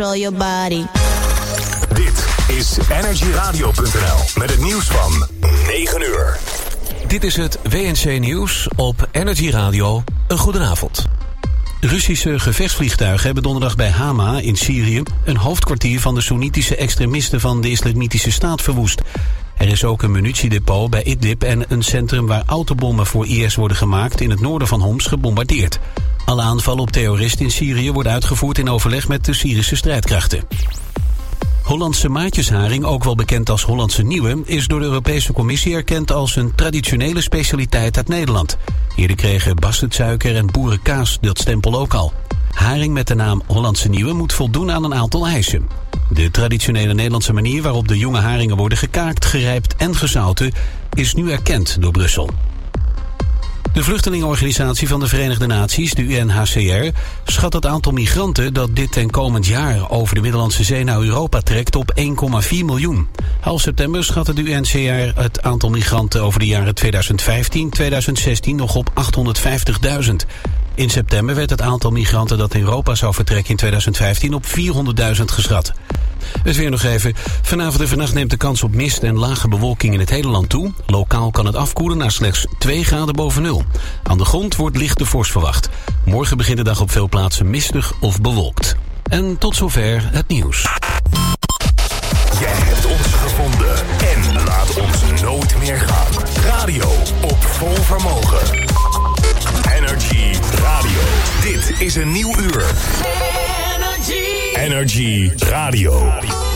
Speaker 17: Control your body.
Speaker 2: Dit is energyradio.nl met het nieuws van 9 uur.
Speaker 1: Dit is het WNC Nieuws op Energy Radio. Een goedenavond. Russische gevechtsvliegtuigen hebben donderdag bij Hama in Syrië... een hoofdkwartier van de Soenitische extremisten van de Islamitische Staat verwoest. Er is ook een munitiedepot bij Idlib en een centrum waar autobommen voor IS worden gemaakt... in het noorden van Homs gebombardeerd. Alle aanvallen op terroristen in Syrië worden uitgevoerd in overleg met de Syrische strijdkrachten. Hollandse maatjesharing, ook wel bekend als Hollandse Nieuwe... is door de Europese Commissie erkend als een traditionele specialiteit uit Nederland. Eerder kregen bastardsuiker en boerenkaas dat stempel ook al. Haring met de naam Hollandse Nieuwe moet voldoen aan een aantal eisen. De traditionele Nederlandse manier waarop de jonge haringen worden gekaakt, gerijpt en gezouten... is nu erkend door Brussel. De vluchtelingenorganisatie van de Verenigde Naties, de UNHCR, schat het aantal migranten dat dit en komend jaar over de Middellandse Zee naar Europa trekt op 1,4 miljoen. Half september schatte de UNHCR het aantal migranten over de jaren 2015-2016 nog op 850.000. In september werd het aantal migranten dat in Europa zou vertrekken in 2015 op 400.000 geschat. Het weer nog even. Vanavond en vannacht neemt de kans op mist en lage bewolking in het hele land toe. Lokaal kan het afkoelen naar slechts 2 graden boven nul. Aan de grond wordt lichte vorst verwacht. Morgen begint de dag op veel plaatsen mistig of bewolkt. En tot zover het nieuws.
Speaker 2: Jij hebt ons gevonden en laat ons nooit meer gaan. Radio op vol vermogen. Energy. Dit is een nieuw uur. Energy Radio.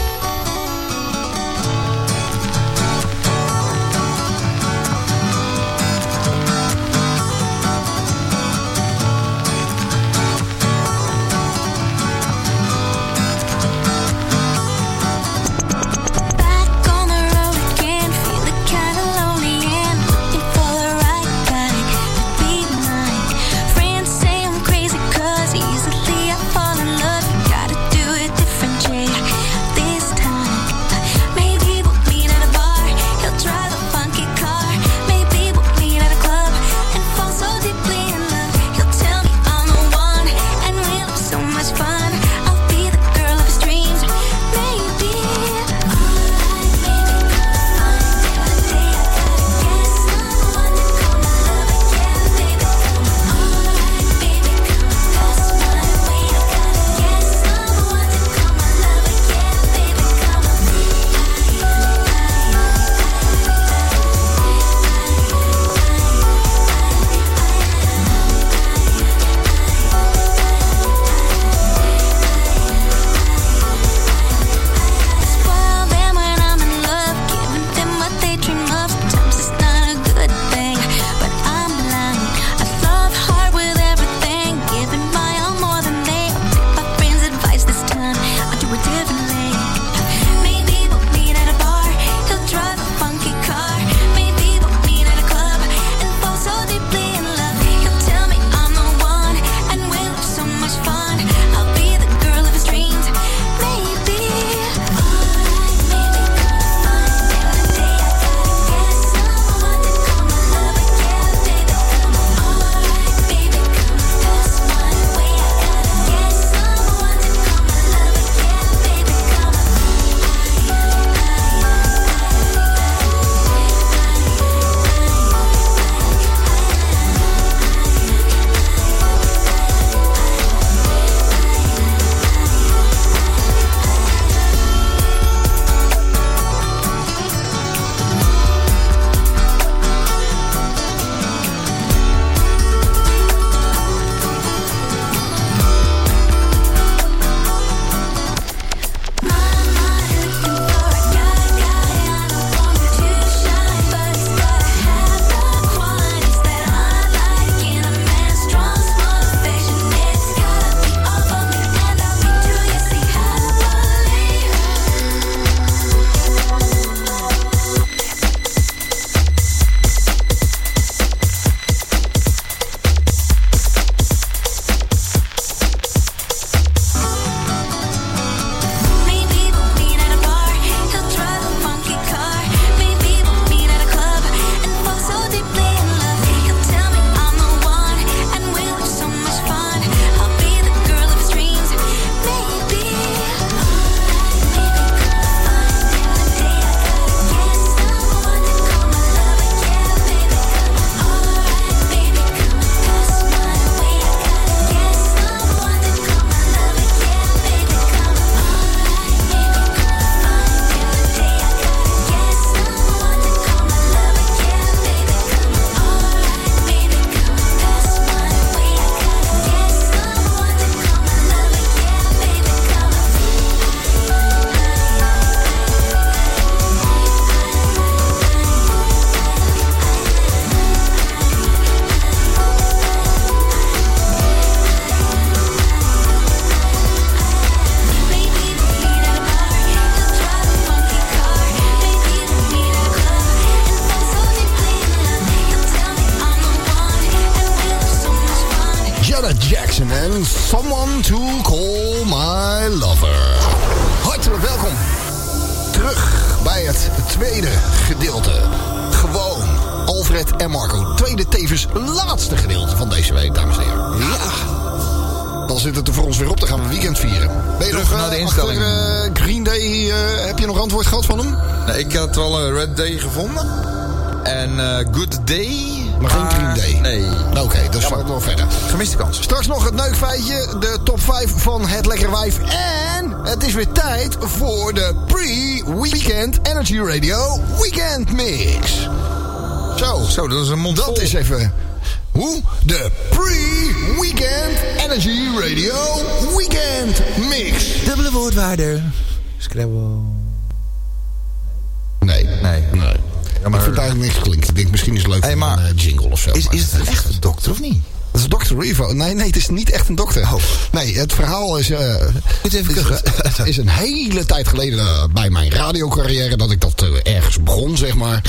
Speaker 5: Dr. Revo. Nee, nee, het is niet echt een dokter.
Speaker 6: Oh.
Speaker 5: Nee, het verhaal is, eh,
Speaker 6: Moet even
Speaker 5: is,
Speaker 6: kuchen.
Speaker 5: is een hele tijd geleden eh, bij mijn radiocarrière dat ik dat eh, ergens begon, zeg maar.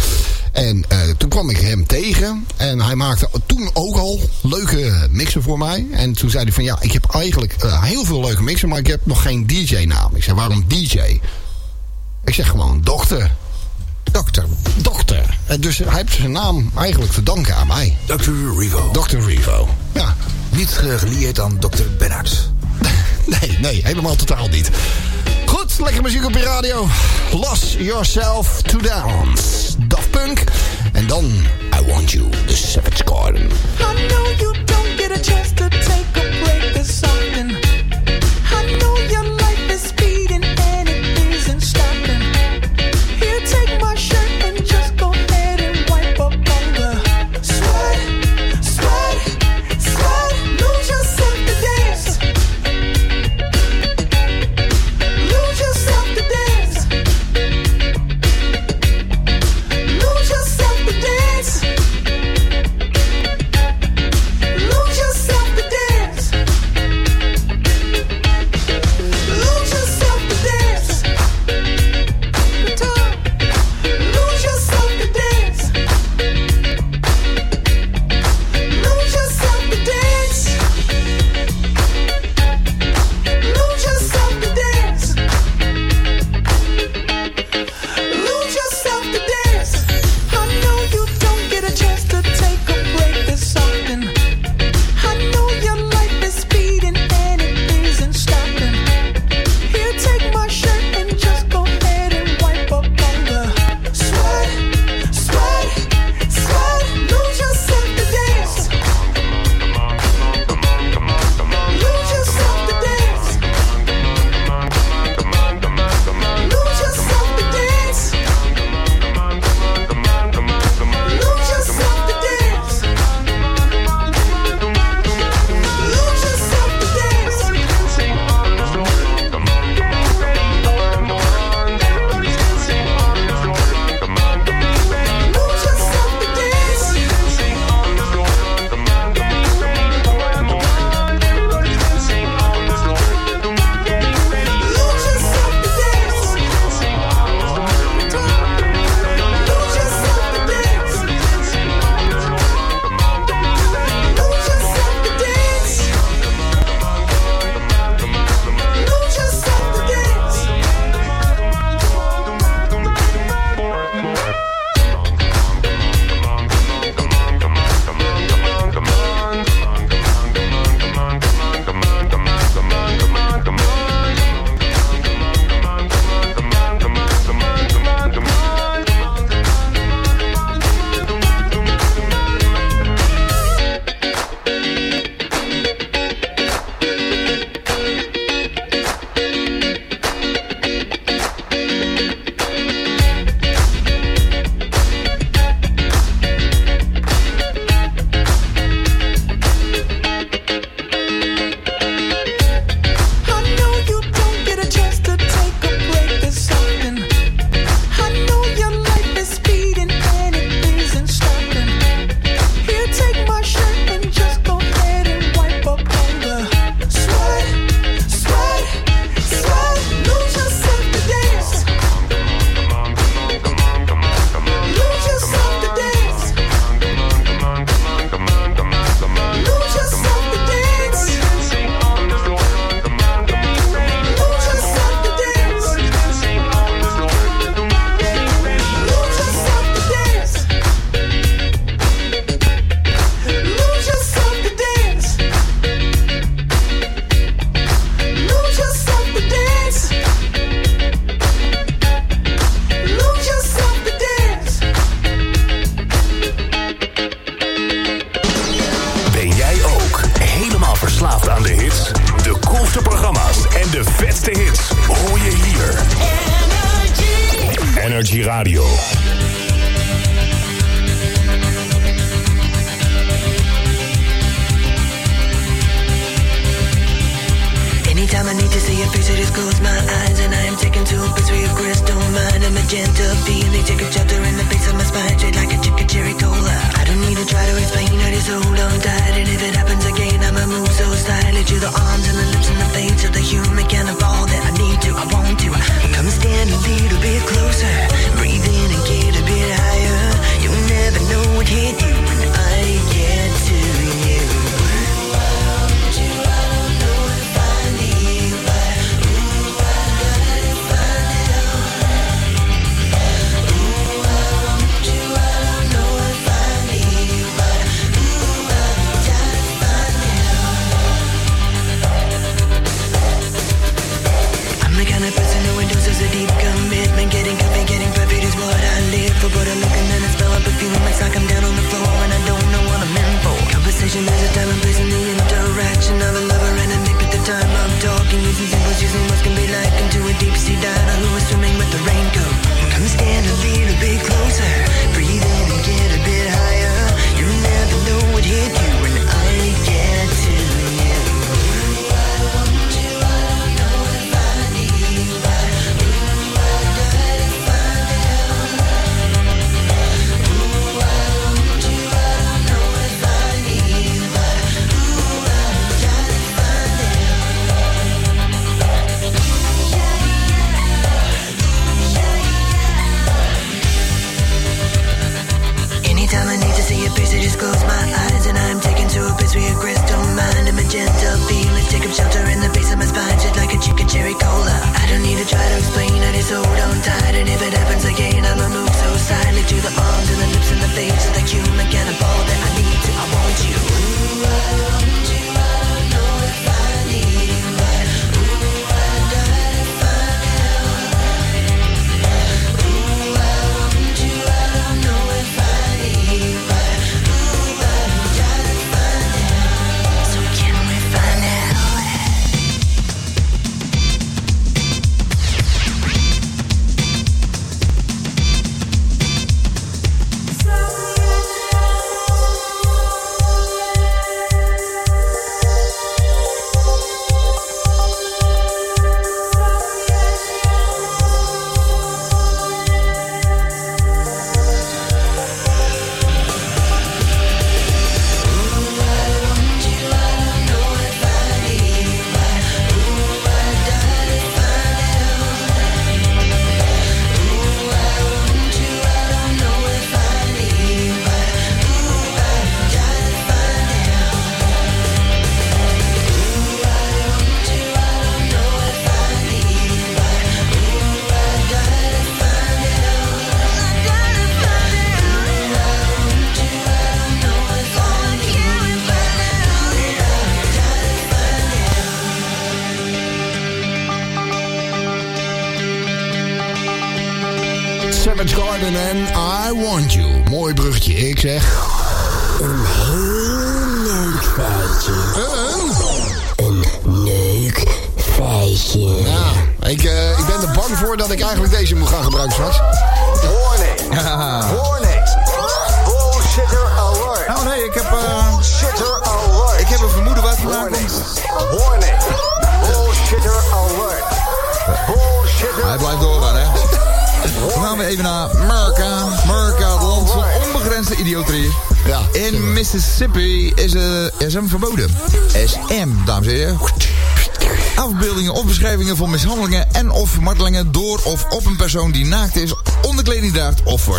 Speaker 5: En eh, toen kwam ik hem tegen. En hij maakte toen ook al leuke mixen voor mij. En toen zei hij van ja, ik heb eigenlijk eh, heel veel leuke mixen, maar ik heb nog geen DJ-naam. Ik zei, waarom DJ? Ik zeg gewoon. Dokter. En dus hij heeft zijn naam eigenlijk te danken aan mij.
Speaker 2: Dr. Revo.
Speaker 5: Dr. Revo. Ja,
Speaker 6: Niet eh, gelieerd aan dokter Bernhard. [laughs]
Speaker 5: Nee, nee, helemaal totaal niet. Goed, lekker muziek op je radio. Lost Yourself to Dance. Daft Punk. En dan I Want You, The Savage Garden.
Speaker 18: I know you don't get a chance to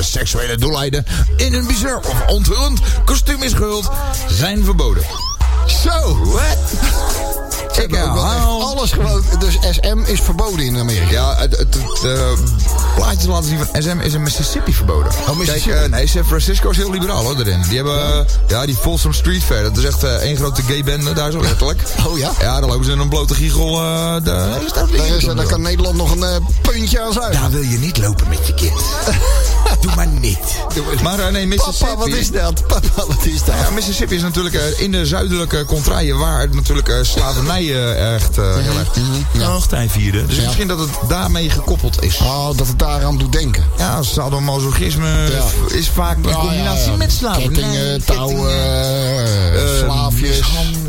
Speaker 6: seksuele doeleinden in een bizarre of onthullend kostuum is gehuld, zijn verboden.
Speaker 5: Zo! Wat?
Speaker 6: Ik
Speaker 5: heb
Speaker 6: nou,
Speaker 5: Alles gewoon... Dus SM is verboden in Amerika.
Speaker 6: Ja, het, het, eh, laten zien van SM is in Mississippi verboden.
Speaker 5: Oh, Mississippi?
Speaker 6: Eh, nee, San Francisco is heel liberaal hoor, erin. Die hebben... Ja, eh, die Folsom Street Fair. Dat is echt één grote gay bende daar zo, letterlijk. [laughs]
Speaker 5: Oh ja?
Speaker 6: Ja, dan lopen ze in een blote giegel. daar, dat is,
Speaker 5: daar, is, daar kan Nederland nog een puntje aan zijn.
Speaker 6: Daar wil je niet lopen met je kind. [laughs] Doe maar niet. Maar eh, nee, Mississippi...
Speaker 5: Papa, wat is dat? Papa, wat is dat?
Speaker 6: Ja, Mississippi is natuurlijk eh, in de zuidelijke contraien... waar het natuurlijk eh, slavernij eh, echt eh, heel erg
Speaker 5: Ja.
Speaker 6: hoogtij vierde. Dus
Speaker 5: Ja.
Speaker 6: misschien dat het daarmee gekoppeld is.
Speaker 5: Oh, dat het daaraan doet denken.
Speaker 6: Ja, sadomasochisme
Speaker 5: Ja.
Speaker 6: is vaak in combinatie
Speaker 5: ja, ja.
Speaker 6: met slavernij.
Speaker 5: Kettingen, touwen,
Speaker 6: eh,
Speaker 5: slaafjes.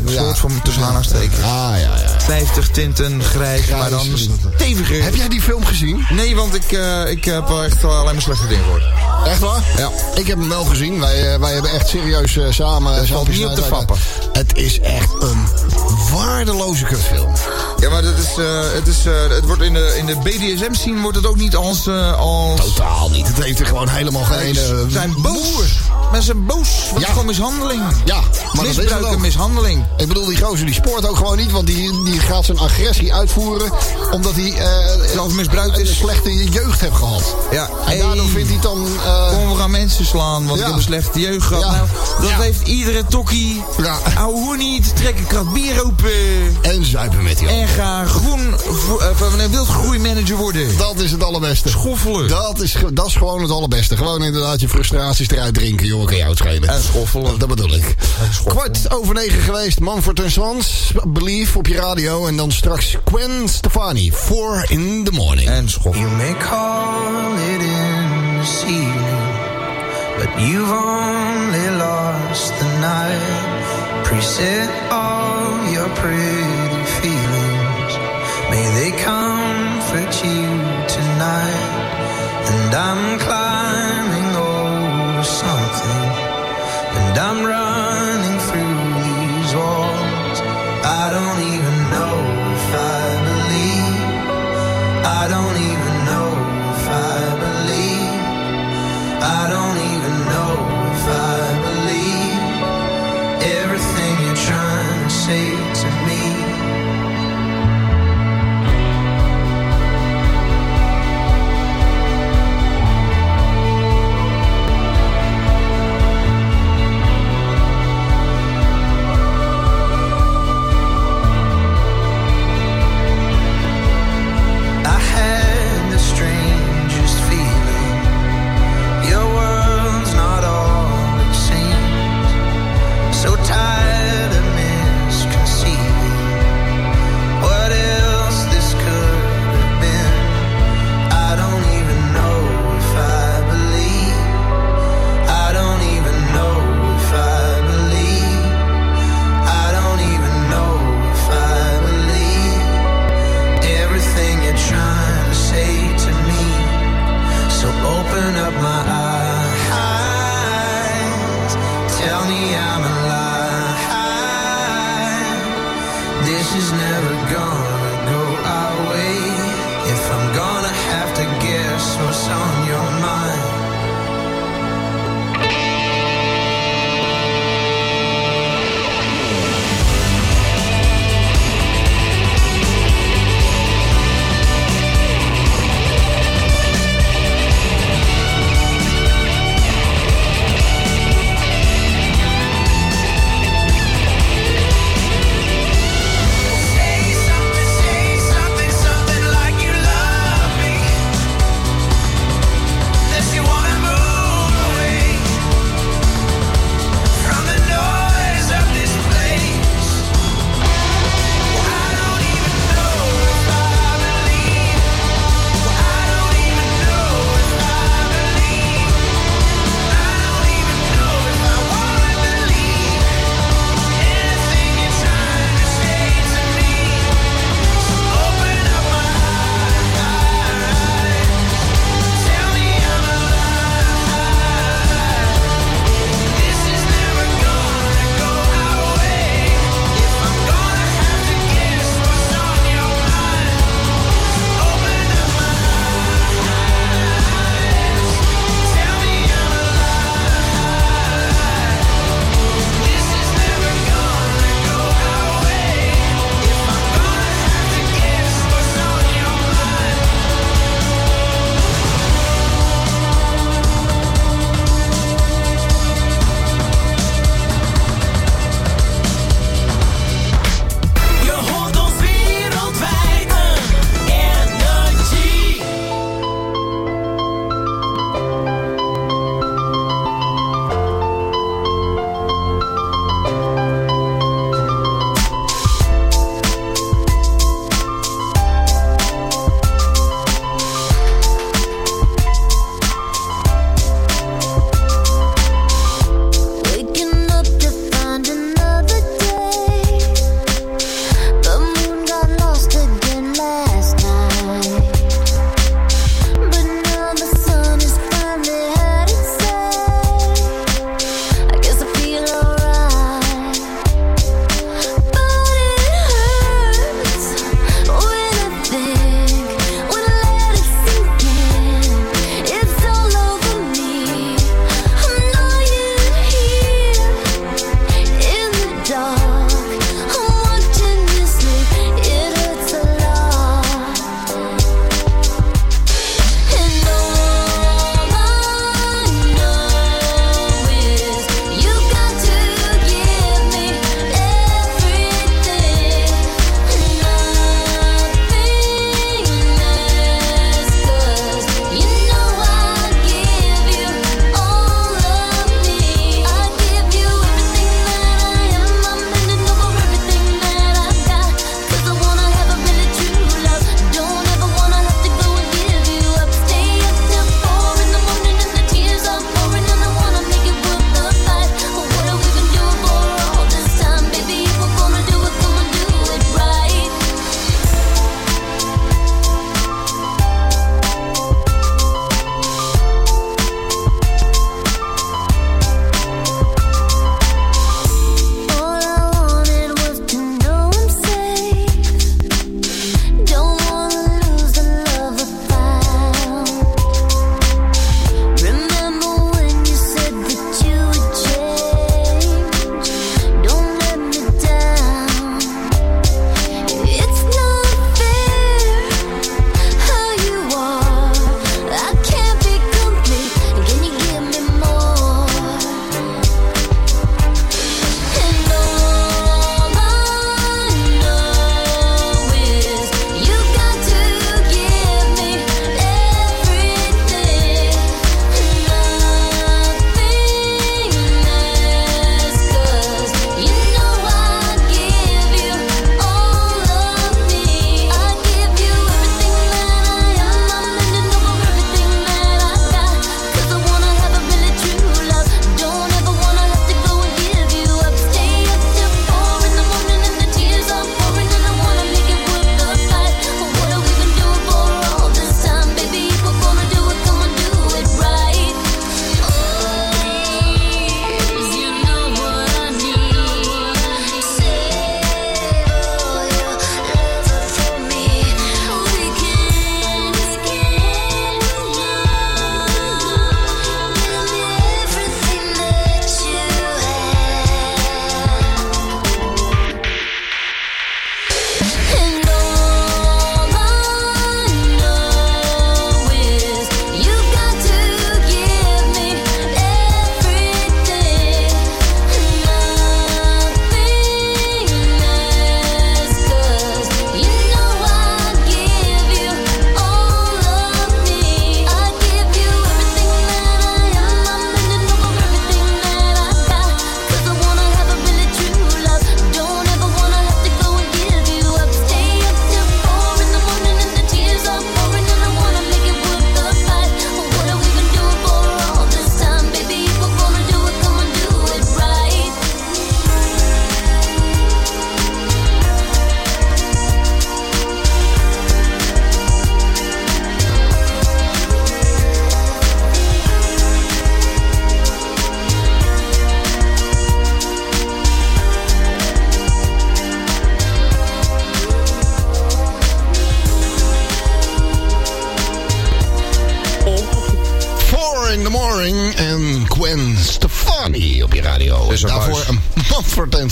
Speaker 6: Een soort van tussen aanhalingstekens.
Speaker 5: Ah, ja, ja.
Speaker 6: 50 tinten grijs, maar dan steviger.
Speaker 5: Heb jij die film gezien?
Speaker 6: Nee, want ik, eh, ik heb er echt alleen maar slechte dingen gehoord.
Speaker 5: Echt waar?
Speaker 6: Ja.
Speaker 5: Ik heb hem wel gezien. Wij, eh, wij hebben echt serieus eh, samen... Samen
Speaker 6: valt niet op te fappen.
Speaker 5: Het is echt een waardeloze kutfilm.
Speaker 6: Ja, maar dat is, eh, het, is, het wordt in de, in de BDSM-scene wordt het ook niet als... als
Speaker 5: Totaal niet. Het heeft er gewoon helemaal geen...
Speaker 6: Ze zijn boos. Mensen boos. Het is
Speaker 5: Ja.
Speaker 6: gewoon mishandeling.
Speaker 5: Ja, maar het
Speaker 6: Misbruik en mishandeling.
Speaker 5: Ik bedoel, die gozer die spoort ook gewoon niet, want die, die gaat zijn agressie uitvoeren omdat hij
Speaker 6: Zelf misbruikt
Speaker 5: een
Speaker 6: is.
Speaker 5: slechte jeugd heeft gehad.
Speaker 6: Ja,
Speaker 5: En
Speaker 6: hey.
Speaker 5: daardoor vindt hij dan...
Speaker 6: Kom, we gaan mensen slaan, want
Speaker 5: Ja.
Speaker 6: ik heb een slechte jeugd gehad.
Speaker 5: Ja.
Speaker 6: Nou, dat
Speaker 5: Ja.
Speaker 6: heeft iedere tokkie.
Speaker 5: Ja.
Speaker 6: Hou hoe niet, trek een krat bier open.
Speaker 5: en zuipen met die
Speaker 6: En ga groen, vo- eh, van een wildgroeimanager worden.
Speaker 5: Dat is het allerbeste.
Speaker 6: Schoffelen.
Speaker 5: Dat is, dat is gewoon het allerbeste. Gewoon inderdaad je frustraties eruit drinken, joh. Kan jou het schelen.
Speaker 6: En schoffelen.
Speaker 5: Dat bedoel ik. Kwart over negen geweest. Manford en Swans. Believe op je radio. En dan straks Gwen Stefani. Four in the morning.
Speaker 6: En schoffelen.
Speaker 16: You may call it in this but you've only lost the night. Preset all your pretty feelings, may they comfort you tonight. And I'm climbing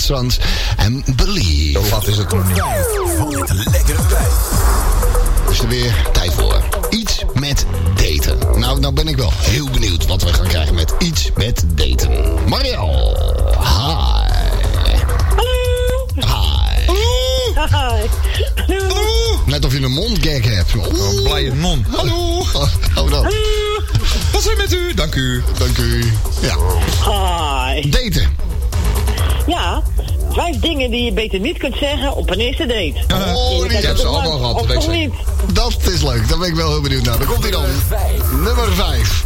Speaker 5: Sons
Speaker 9: date.
Speaker 5: Oh, die
Speaker 9: kijkt
Speaker 6: heb
Speaker 9: op
Speaker 6: ze allemaal gehad,
Speaker 9: Of toch niet?
Speaker 5: Dat is leuk. Daar ben ik wel heel benieuwd naar. Daar komt hij dan. Nummer 5.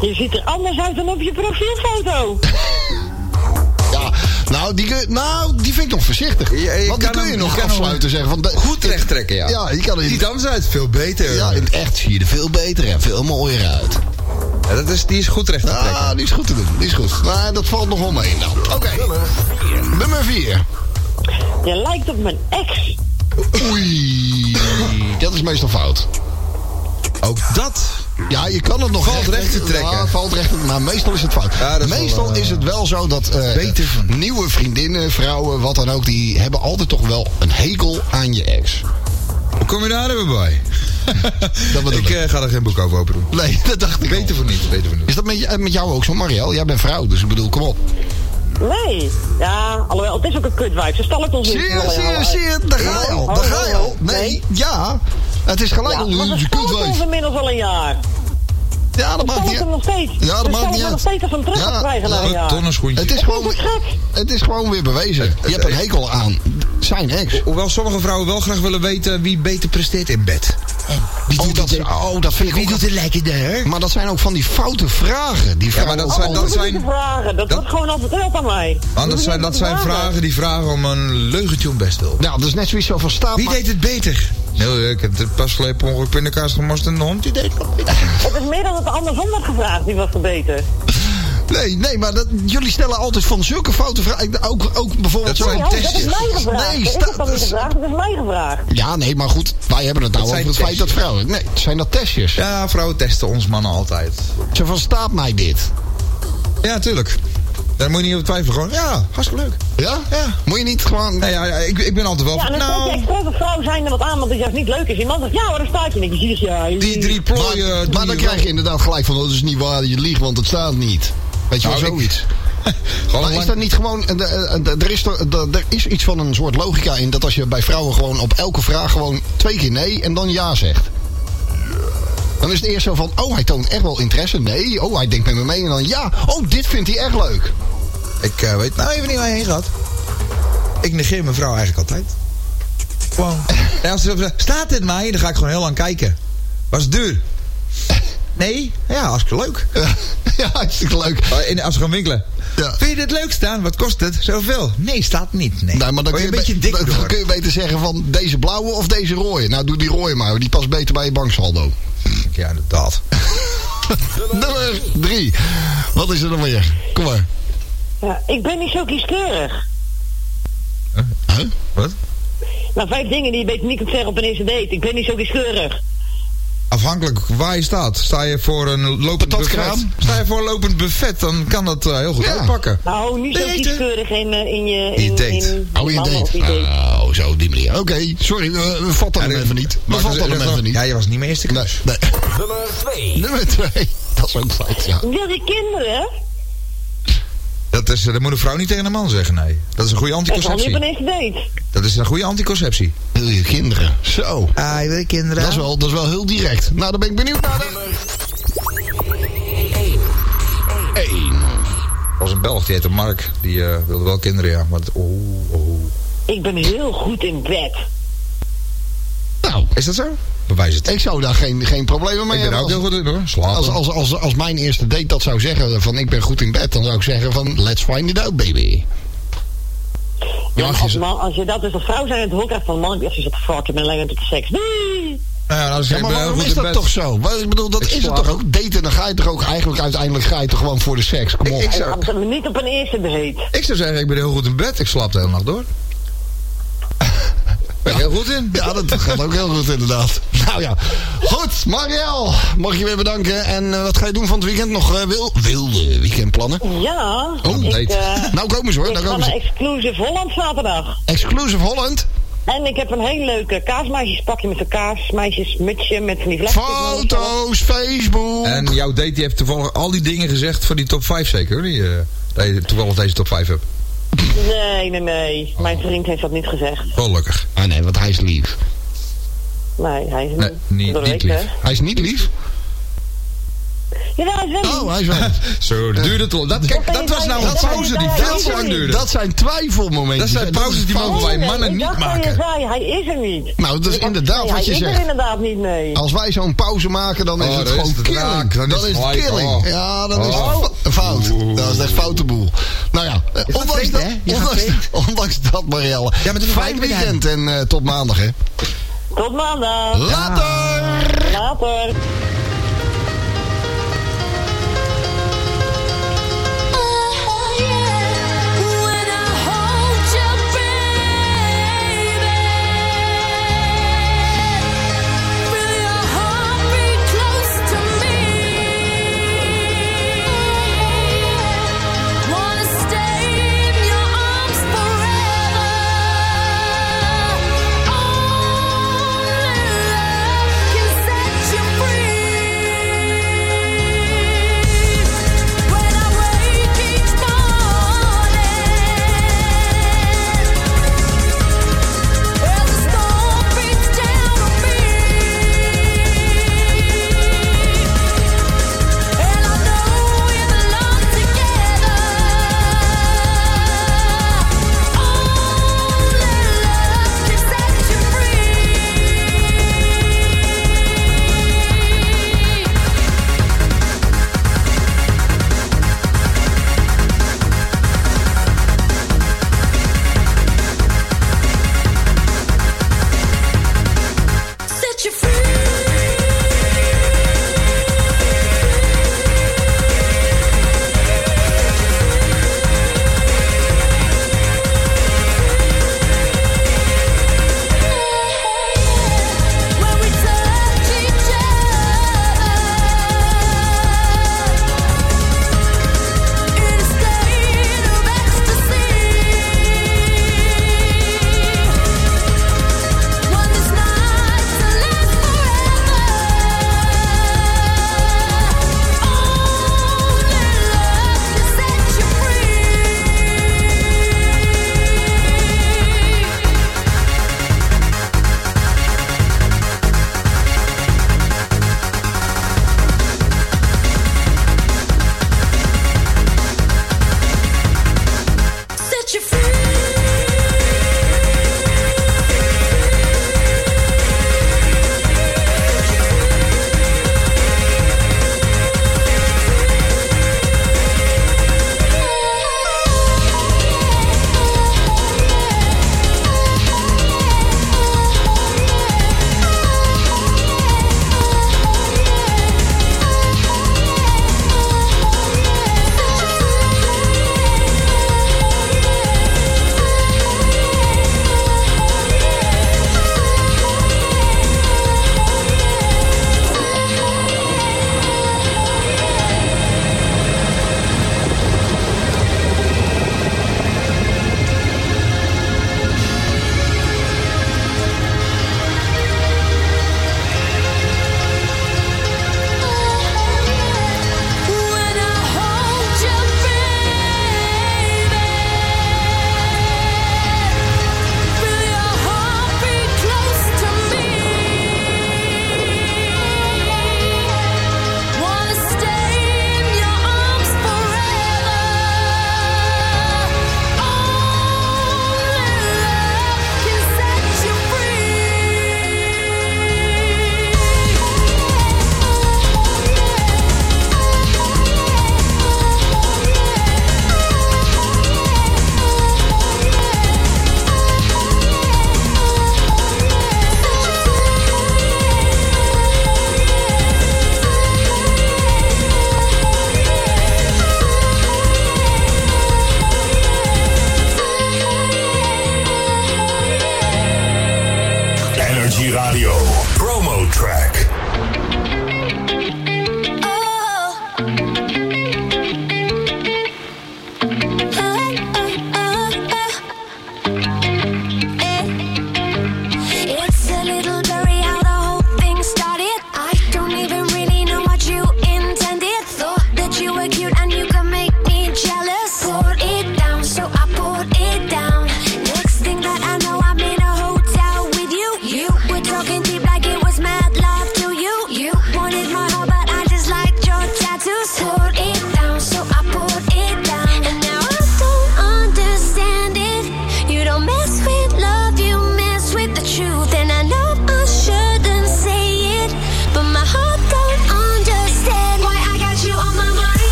Speaker 9: Je ziet er anders uit dan op je profielfoto. [laughs]
Speaker 5: Ja, nou die, kun- nou, die vind ik nog voorzichtig.
Speaker 6: Ja,
Speaker 5: Want die kun je
Speaker 6: hem-
Speaker 5: nog
Speaker 6: je
Speaker 5: afsluiten zeggen van... de-
Speaker 6: Goed recht trekken, ja.
Speaker 5: Ja, je kan er
Speaker 6: Die dans uit veel beter.
Speaker 5: Ja, in het echt zie je er veel beter en veel mooier uit.
Speaker 6: Ja, dat is, die is goed recht te trekken.
Speaker 5: Ah, die is goed te doen. Die is goed. Maar dat valt nog wel mee dan. Oké. Nummer 4.
Speaker 9: Je lijkt op mijn ex.
Speaker 5: Oei. Dat is meestal fout.
Speaker 6: Ook dat
Speaker 5: Ja, je kan het nog
Speaker 6: Valt recht te trekken.
Speaker 5: Ja, valt recht Maar meestal is het fout.
Speaker 6: Ja, dat is
Speaker 5: meestal
Speaker 6: wel, eh,
Speaker 5: is het wel zo dat eh,
Speaker 6: beter
Speaker 5: nieuwe vriendinnen, vrouwen, wat dan ook, die hebben altijd toch wel een hekel aan je ex.
Speaker 6: Hoe kom je daar even bij? [laughs]
Speaker 5: Dat bedoel
Speaker 6: ik
Speaker 5: ik.
Speaker 6: eh, ga er geen boek over open doen.
Speaker 5: Nee, [laughs] dat dacht ik
Speaker 6: Beter voor niet, beter voor niet.
Speaker 5: Is dat met, met jou ook zo, Marielle? Jij bent vrouw, dus ik bedoel, kom op.
Speaker 9: Nee. Ja, alhoewel, het is ook een kutwijk. Ze stallen ons niet.
Speaker 5: Zie je, zie je, zie je,
Speaker 9: uit.
Speaker 5: daar ga je al, daar ga je al. Nee,
Speaker 9: Nee.
Speaker 5: ja, het is gelijk
Speaker 9: Ja,
Speaker 5: al een
Speaker 9: ze stallen het ons
Speaker 5: kutwijf.
Speaker 9: inmiddels al een jaar.
Speaker 5: Ja, dat maakt niet
Speaker 9: nog steeds.
Speaker 5: Ja, dat maakt niet
Speaker 9: het nog
Speaker 5: uit.
Speaker 9: steeds als hem terug
Speaker 5: Ja,
Speaker 9: krijgen een
Speaker 6: Een.
Speaker 5: Het is, gewoon, het is gewoon weer bewezen. Je hebt een hekel aan zijn ex.
Speaker 6: Hoewel sommige vrouwen wel graag willen weten wie beter presteert in bed. Wie
Speaker 5: Oh,
Speaker 6: doet
Speaker 5: dat,
Speaker 6: het?
Speaker 5: oh, dat vind ik
Speaker 6: Wie
Speaker 5: ook...
Speaker 6: doet het lekker daar?
Speaker 5: Maar dat zijn ook van die foute vragen. Die
Speaker 6: Ja, maar dat
Speaker 9: Oh,
Speaker 6: zijn,
Speaker 9: dat
Speaker 6: dat zijn,
Speaker 9: vragen. Dat,
Speaker 6: dat-
Speaker 9: wordt gewoon al verteld aan mij.
Speaker 6: man, dat zijn, dat zijn vragen die vragen om een leugentje om best wil.
Speaker 5: Nou, dat is net zoiets zo van staat.
Speaker 6: Wie
Speaker 5: maar-
Speaker 6: deed het beter? Nee, ik heb het pas geleden per ongeluk pindakaas gemast en de hond die deed het.
Speaker 9: Het is meer dan het andersom wordt gevraagd. Die was er beter. [laughs]
Speaker 5: Nee, nee, maar dat, jullie stellen altijd van zulke foute vragen. Ook, ook bijvoorbeeld
Speaker 6: Dat
Speaker 5: zo.
Speaker 6: zijn
Speaker 9: Oh, dat is
Speaker 6: testjes.
Speaker 9: mij gevraagd.
Speaker 5: Nee, sta-
Speaker 9: dat niet gevraagd. Dat is mij gevraagd.
Speaker 5: Ja, nee, maar goed. Wij hebben het nou over het feit dat vrouwen. Nee, zijn dat testjes.
Speaker 6: Ja, vrouwen testen ons mannen altijd.
Speaker 5: Zo van staat mij dit.
Speaker 6: Ja, tuurlijk. Daar moet je niet over twijfelen. Gewoon, ja, hartstikke leuk.
Speaker 5: Ja?
Speaker 6: Ja.
Speaker 5: Moet je niet gewoon.
Speaker 6: Nee, ja, ja, ik, ik ben altijd wel
Speaker 9: Ja,
Speaker 6: van,
Speaker 9: en dan
Speaker 6: nou,
Speaker 9: expres een vrouw zijn er wat aan, want het juist niet leuk is. Die man zegt, ja, maar daar staat je niet. Je ziet, ja...
Speaker 6: die drie plooien...
Speaker 5: maar, dan krijg je inderdaad gelijk van. oh, Dat is niet waar, je liegt, want het staat niet. Weet je wel,
Speaker 6: Nou, ik-
Speaker 5: zoiets. [laughs] Maar is dat niet gewoon. Er is, er er is iets van een soort logica in dat als je bij vrouwen gewoon op elke vraag gewoon twee keer nee en dan ja zegt. Dan is het eerst zo van, oh hij toont echt wel interesse. Nee, oh hij denkt met me mee en dan ja, oh dit vindt hij echt leuk.
Speaker 6: Ik eh, weet nou even niet waar je heen gaat. Ik negeer mijn vrouw eigenlijk altijd. Gewoon. [laughs] En als ze staat dit mij? Dan ga ik gewoon heel lang kijken. Was het duur? Nee? Ja, hartstikke leuk. [laughs]
Speaker 5: ja, hartstikke leuk.
Speaker 6: Maar in- Als we gaan winkelen.
Speaker 5: Ja.
Speaker 6: Vind je dit leuk staan? Wat kost het? Zoveel? Nee, staat niet. Nee,
Speaker 5: Nee, maar dan kun
Speaker 6: je
Speaker 5: je,
Speaker 6: een beetje
Speaker 5: be-
Speaker 6: dik
Speaker 5: dan
Speaker 6: door.
Speaker 5: kun je beter zeggen van deze blauwe of deze rode. Nou, doe die rode maar, die past beter bij je banksaldo.
Speaker 6: Ja, inderdaad. [laughs]
Speaker 5: Nummer drie. Wat is er dan weer? Kom maar.
Speaker 9: Ja, ik ben niet zo kieskeurig.
Speaker 5: Huh?
Speaker 6: Wat?
Speaker 9: Nou, vijf dingen die je beter niet kunt zeggen op een eerste date. Ik ben niet zo kieskeurig.
Speaker 6: Afhankelijk waar je staat. Sta je voor een lopend buffet? Sta je voor een lopend buffet, dan kan dat eh, heel goed
Speaker 5: Ja.
Speaker 6: uitpakken.
Speaker 9: Nou, niet zo kieskeurig in, eh, in je...
Speaker 6: In
Speaker 9: In,
Speaker 6: date.
Speaker 5: Oh, je date. Oh, zo op die manier. Oké, sorry, we, we vatten hem even niet. We
Speaker 6: maar
Speaker 5: vatten
Speaker 6: dat-
Speaker 5: hem even niet.
Speaker 6: Ja, je was niet mijn eerste
Speaker 5: Nee, nee.
Speaker 2: Nummer 2. [laughs]
Speaker 5: Nummer twee. Dat is ook feit, ja.
Speaker 9: Wil je kinderen, hè?
Speaker 6: Dat, is, eh, dat moet een vrouw niet tegen een man zeggen, nee. Dat is een goede
Speaker 9: Dat is
Speaker 6: anticonceptie.
Speaker 9: een.
Speaker 6: Dat is een goede anticonceptie.
Speaker 5: Wil je kinderen? Zo.
Speaker 6: Ah, je wil kinderen?
Speaker 5: Dat is, wel, dat is wel heel direct. Nou, dan ben ik benieuwd naar de... Eén.
Speaker 6: Er was een Belg, die heette Mark. Die eh, wilde wel kinderen, ja. Maar het- oh, oh.
Speaker 9: Ik ben heel goed in bed.
Speaker 5: Nou,
Speaker 6: Is dat zo? Bewijs het.
Speaker 5: ik zou daar geen, geen problemen mee
Speaker 6: Ik ben
Speaker 5: hebben.
Speaker 6: ook heel
Speaker 5: Als,
Speaker 6: goed in hoor. Slapen.
Speaker 5: als, als, als, als mijn eerste date dat zou zeggen van ik ben goed in bed, dan zou ik zeggen van let's find it out, baby.
Speaker 9: Ja, als, man, als je dat dus als vrouw zijn het hoek krijgt van man, als je zegt fuck, ik ben alleen tot de seks. Nee!
Speaker 6: Ja, als
Speaker 5: Ja,
Speaker 6: ik
Speaker 5: maar waarom
Speaker 6: goed
Speaker 5: is dat
Speaker 6: bed.
Speaker 5: toch zo? Ik bedoel, dat
Speaker 6: Ik
Speaker 5: is het toch ook? Daten, dan ga je toch ook eigenlijk uiteindelijk ga je toch gewoon voor de seks? Kom op.
Speaker 6: Ik
Speaker 9: En
Speaker 6: zou,
Speaker 9: Niet op een eerste date.
Speaker 6: ik zou zeggen, ik ben heel goed in bed. Ik slaap de hele nacht door. Ben je heel goed in?
Speaker 5: Ja, dat gaat ook heel goed inderdaad. Nou ja, goed. Marielle, mag je weer bedanken. En eh, wat ga je doen van het weekend? Nog eh, wil, wilde weekendplannen?
Speaker 9: Ja.
Speaker 5: Oh,
Speaker 9: ik, eh,
Speaker 5: Nou komen ze hoor,
Speaker 9: Ik
Speaker 5: nou komen ze.
Speaker 9: Exclusive Holland zaterdag.
Speaker 5: Exclusive Holland.
Speaker 9: En ik heb een heel leuke kaasmeisjespakje met een kaasmeisjesmutsje met van die vlechtjes.
Speaker 5: Foto's, Facebook.
Speaker 6: En jouw date die heeft toevallig al die dingen gezegd van die top 5 zeker, hoor? Die, eh, dat je toevallig deze top 5 hebt.
Speaker 9: Nee, nee, nee. Mijn vriend heeft dat niet gezegd.
Speaker 6: Gelukkig.
Speaker 5: Ah nee, want hij is lief.
Speaker 9: Nee, hij is
Speaker 6: Nee,
Speaker 9: niet.
Speaker 6: lief.
Speaker 9: hè?
Speaker 5: Hij is niet lief?
Speaker 9: Ja, hij is wel.
Speaker 5: Oh, hij is wel [laughs]
Speaker 6: Zo, dat duurde het al. Dat, kijk, dat was nou een pauze die
Speaker 9: dat-
Speaker 6: veel te lang duurde.
Speaker 5: Dat zijn twijfelmomentjes.
Speaker 6: Dat zijn pauzes die mogen wij mannen niet maken.
Speaker 9: Je zei, hij is er niet.
Speaker 5: Nou, dat is inderdaad wat je
Speaker 9: Hij is
Speaker 5: zegt.
Speaker 9: er inderdaad niet, nee.
Speaker 5: Als wij zo'n pauze maken, dan is
Speaker 6: Oh,
Speaker 5: het gewoon killing.
Speaker 6: dan is het
Speaker 5: killing.
Speaker 6: oh.
Speaker 5: Ja, dan is
Speaker 6: Oh.
Speaker 5: het fa- fout. Dat is echt foute boel. Nou ja, ondanks
Speaker 6: vreemd,
Speaker 5: dat, ondanks, [laughs] ondanks dat, Marielle.
Speaker 6: Ja,
Speaker 5: Fijn weekend en eh, tot maandag, hè.
Speaker 9: Tot maandag.
Speaker 5: Later!
Speaker 9: Later.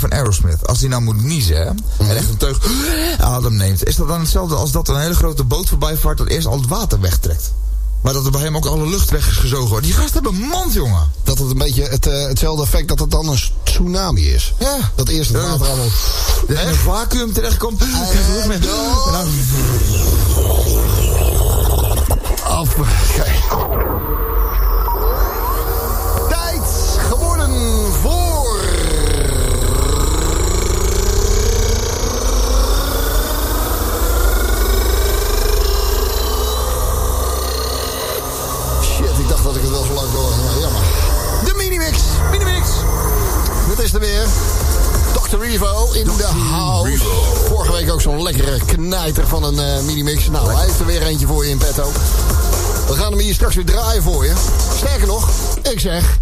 Speaker 5: Van
Speaker 6: Aerosmith, als die nou moet niezen, hè, en echt een teug adem neemt, is dat dan hetzelfde als dat een hele grote boot voorbij vaart dat eerst al het water wegtrekt? Maar dat er bij hem ook alle lucht weg is gezogen. Die gasten hebben een mond, jongen.
Speaker 5: Dat het een beetje het, eh, hetzelfde effect dat het dan een tsunami is.
Speaker 6: Ja.
Speaker 5: Dat eerst het water allemaal...
Speaker 6: in een vacuüm terechtkomt. En dan...
Speaker 5: Af. Kijk. Dit is er weer. Dr. Revo in de house. Vorige week ook zo'n lekkere knijter van een eh, Minimix. Nou, hij heeft er weer eentje voor je in petto. We gaan hem hier straks weer draaien voor je. Sterker nog, ik zeg...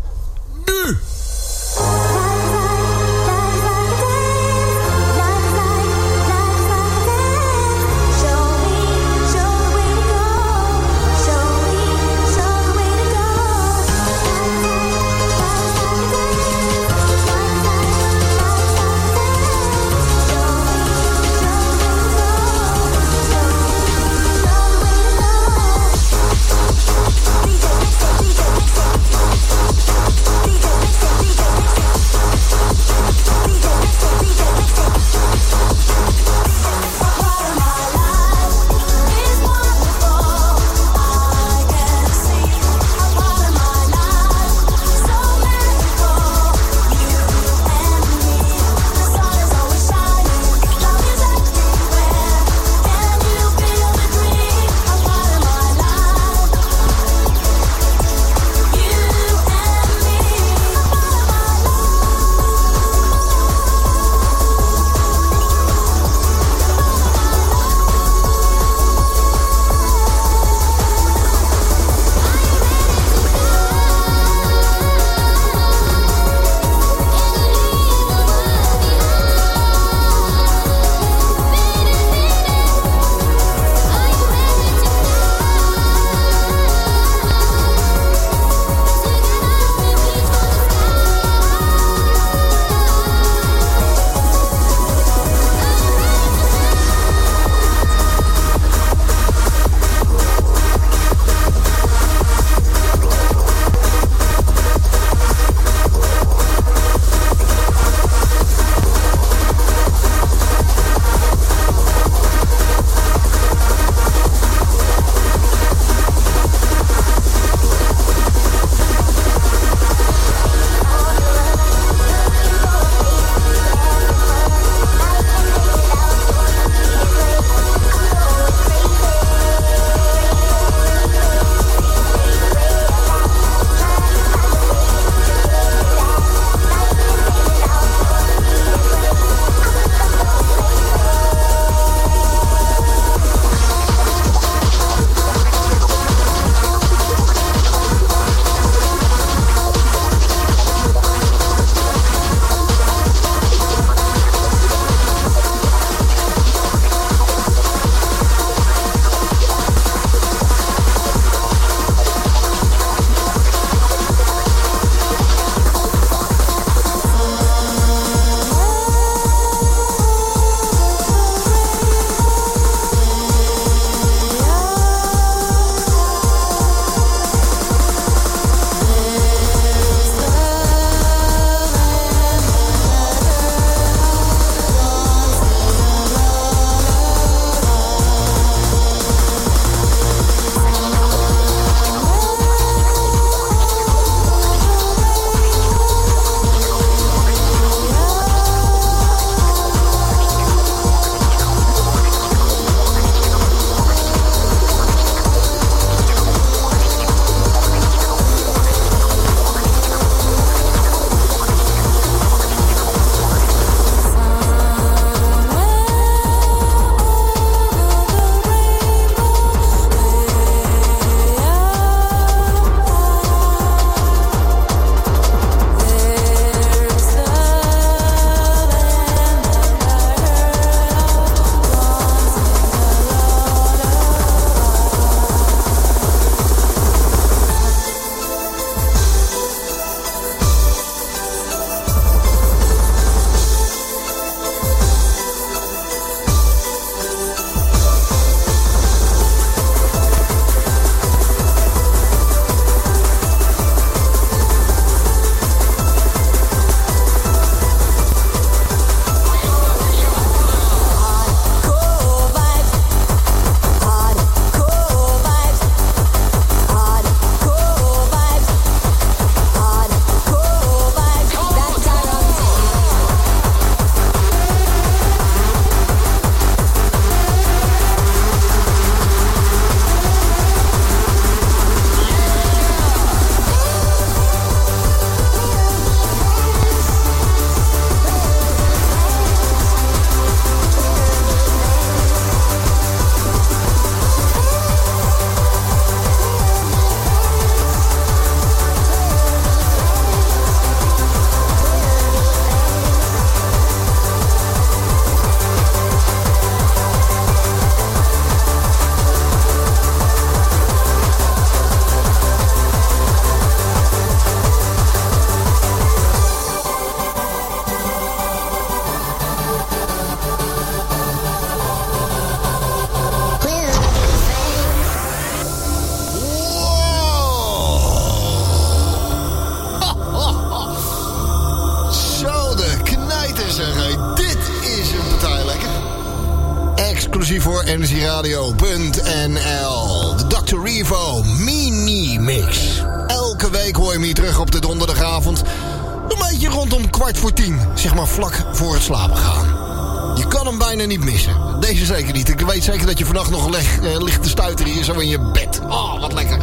Speaker 5: nog een uh, ligt te hier zo in je bed. Oh, wat lekker.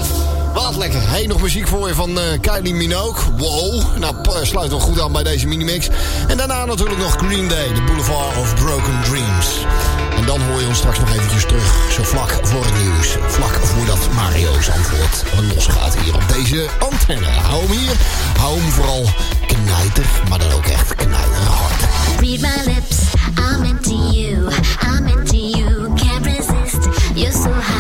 Speaker 5: Wat lekker. Hey, nog muziek voor je van eh, Kylie Minogue. Wow. Nou, sluit wel goed aan bij deze minimix. En daarna natuurlijk nog Green Day, de Boulevard of Broken Dreams. En dan hoor je ons straks nog eventjes terug. Zo vlak voor het nieuws. Vlak voordat Mario's antwoord losgaat hier op deze antenne. Hou hem hier. Hou hem vooral knijter, maar dan ook echt knijterhard.
Speaker 17: Read my lips, I'm into you, I'm into you. You're so
Speaker 5: high.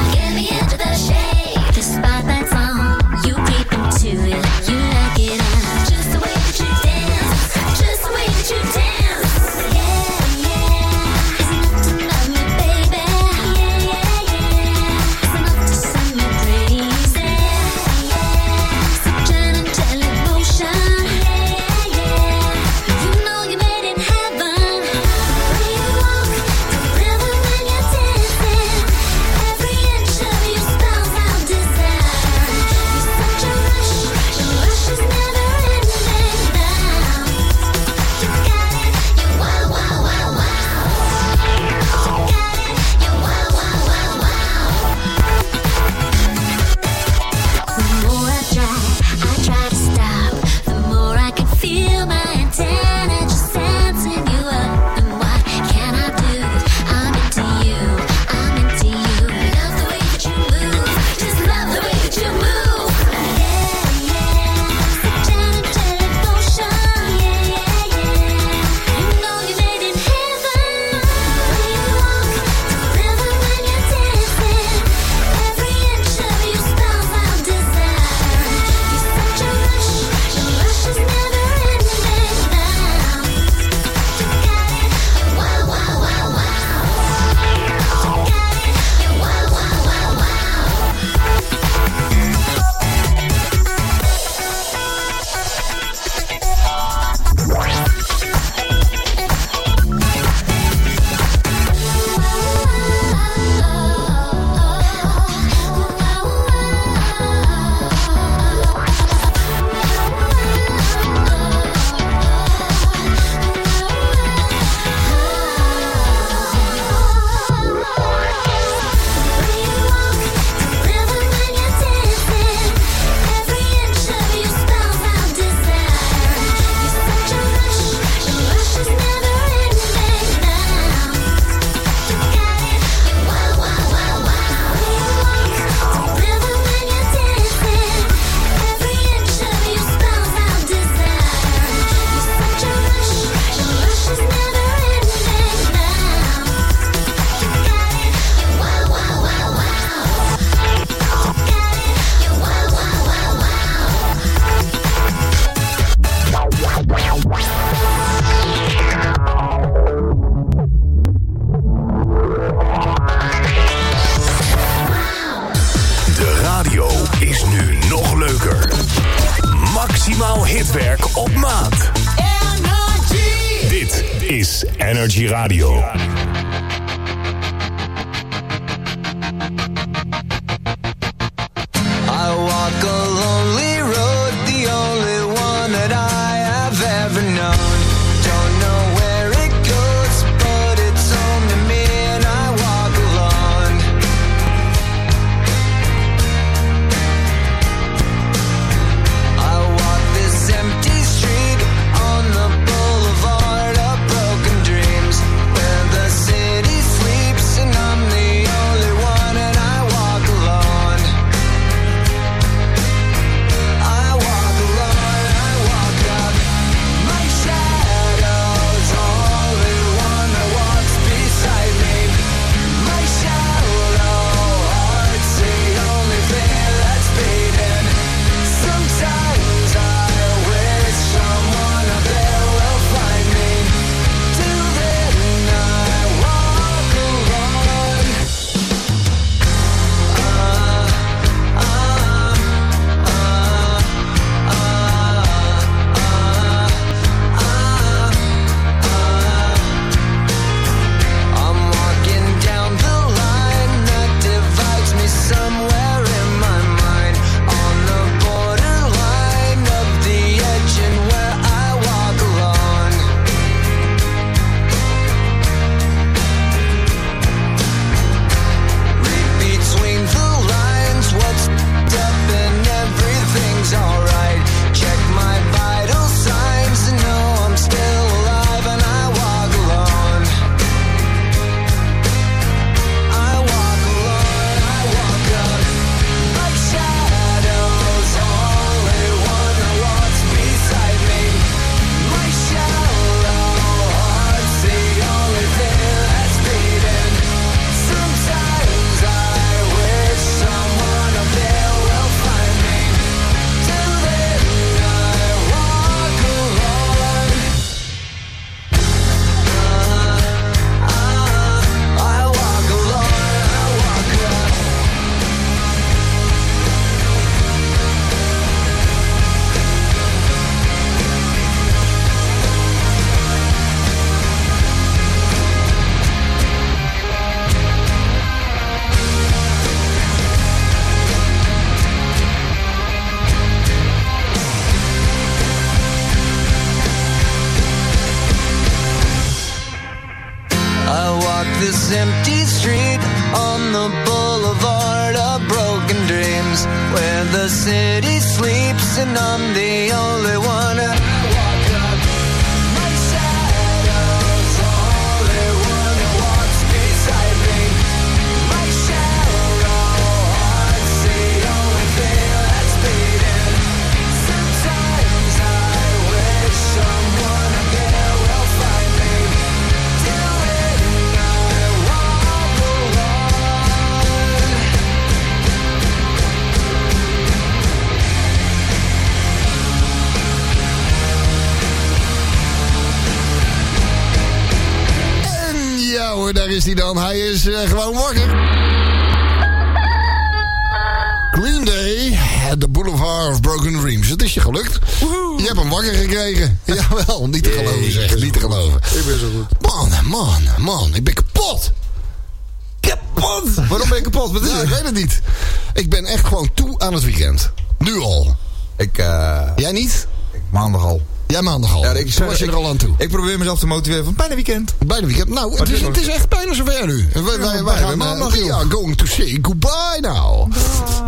Speaker 5: Was je
Speaker 6: ik-
Speaker 5: er al aan toe.
Speaker 6: Ik probeer mezelf te motiveren van bijna weekend.
Speaker 5: Bijna weekend. Nou, het is, het is echt bijna zover nu. Wij, wij, wij gaan
Speaker 6: maandag,
Speaker 5: we are going to say goodbye now.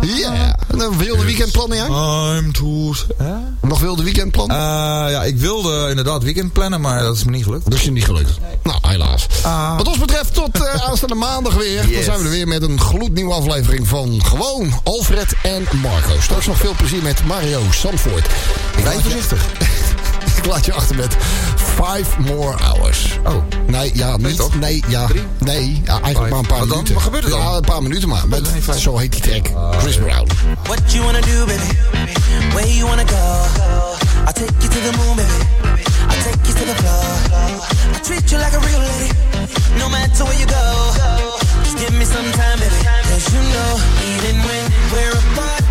Speaker 5: Ja. Yeah. wilde weekendplannen, jij?
Speaker 6: I'm too... Hè?
Speaker 5: Nog wilde weekendplan?
Speaker 6: Eh, ja, ik wilde inderdaad weekend plannen, maar dat is me niet gelukt.
Speaker 5: Dat is je niet gelukt. Nou, helaas. Wat ons betreft, tot eh, [laughs] aanstaande maandag weer. Dan zijn we er weer met een gloednieuwe aflevering van Gewoon Alfred en Marco. Straks nog veel plezier met Mario laat je-
Speaker 6: voorzichtig
Speaker 5: plaatje achter met Five More Hours.
Speaker 6: Oh.
Speaker 5: Nee, ja, niet.
Speaker 6: Nee,
Speaker 5: nee ja.
Speaker 6: Drie?
Speaker 5: Nee, ja, eigenlijk
Speaker 6: Five.
Speaker 5: maar een paar
Speaker 6: wat
Speaker 5: minuten.
Speaker 6: Wat gebeurt er dan?
Speaker 5: Ja, een paar minuten maar. Met,
Speaker 6: nee,
Speaker 5: zo heet die track. Uh, Chris ah, Brown.
Speaker 3: What you wanna do, baby? Where you wanna go? I'll take you to the moon, baby. I'll take you to the floor. I treat you like a real lady. No matter where you go. Just give me some time, baby. Cause you know, even when we're apart.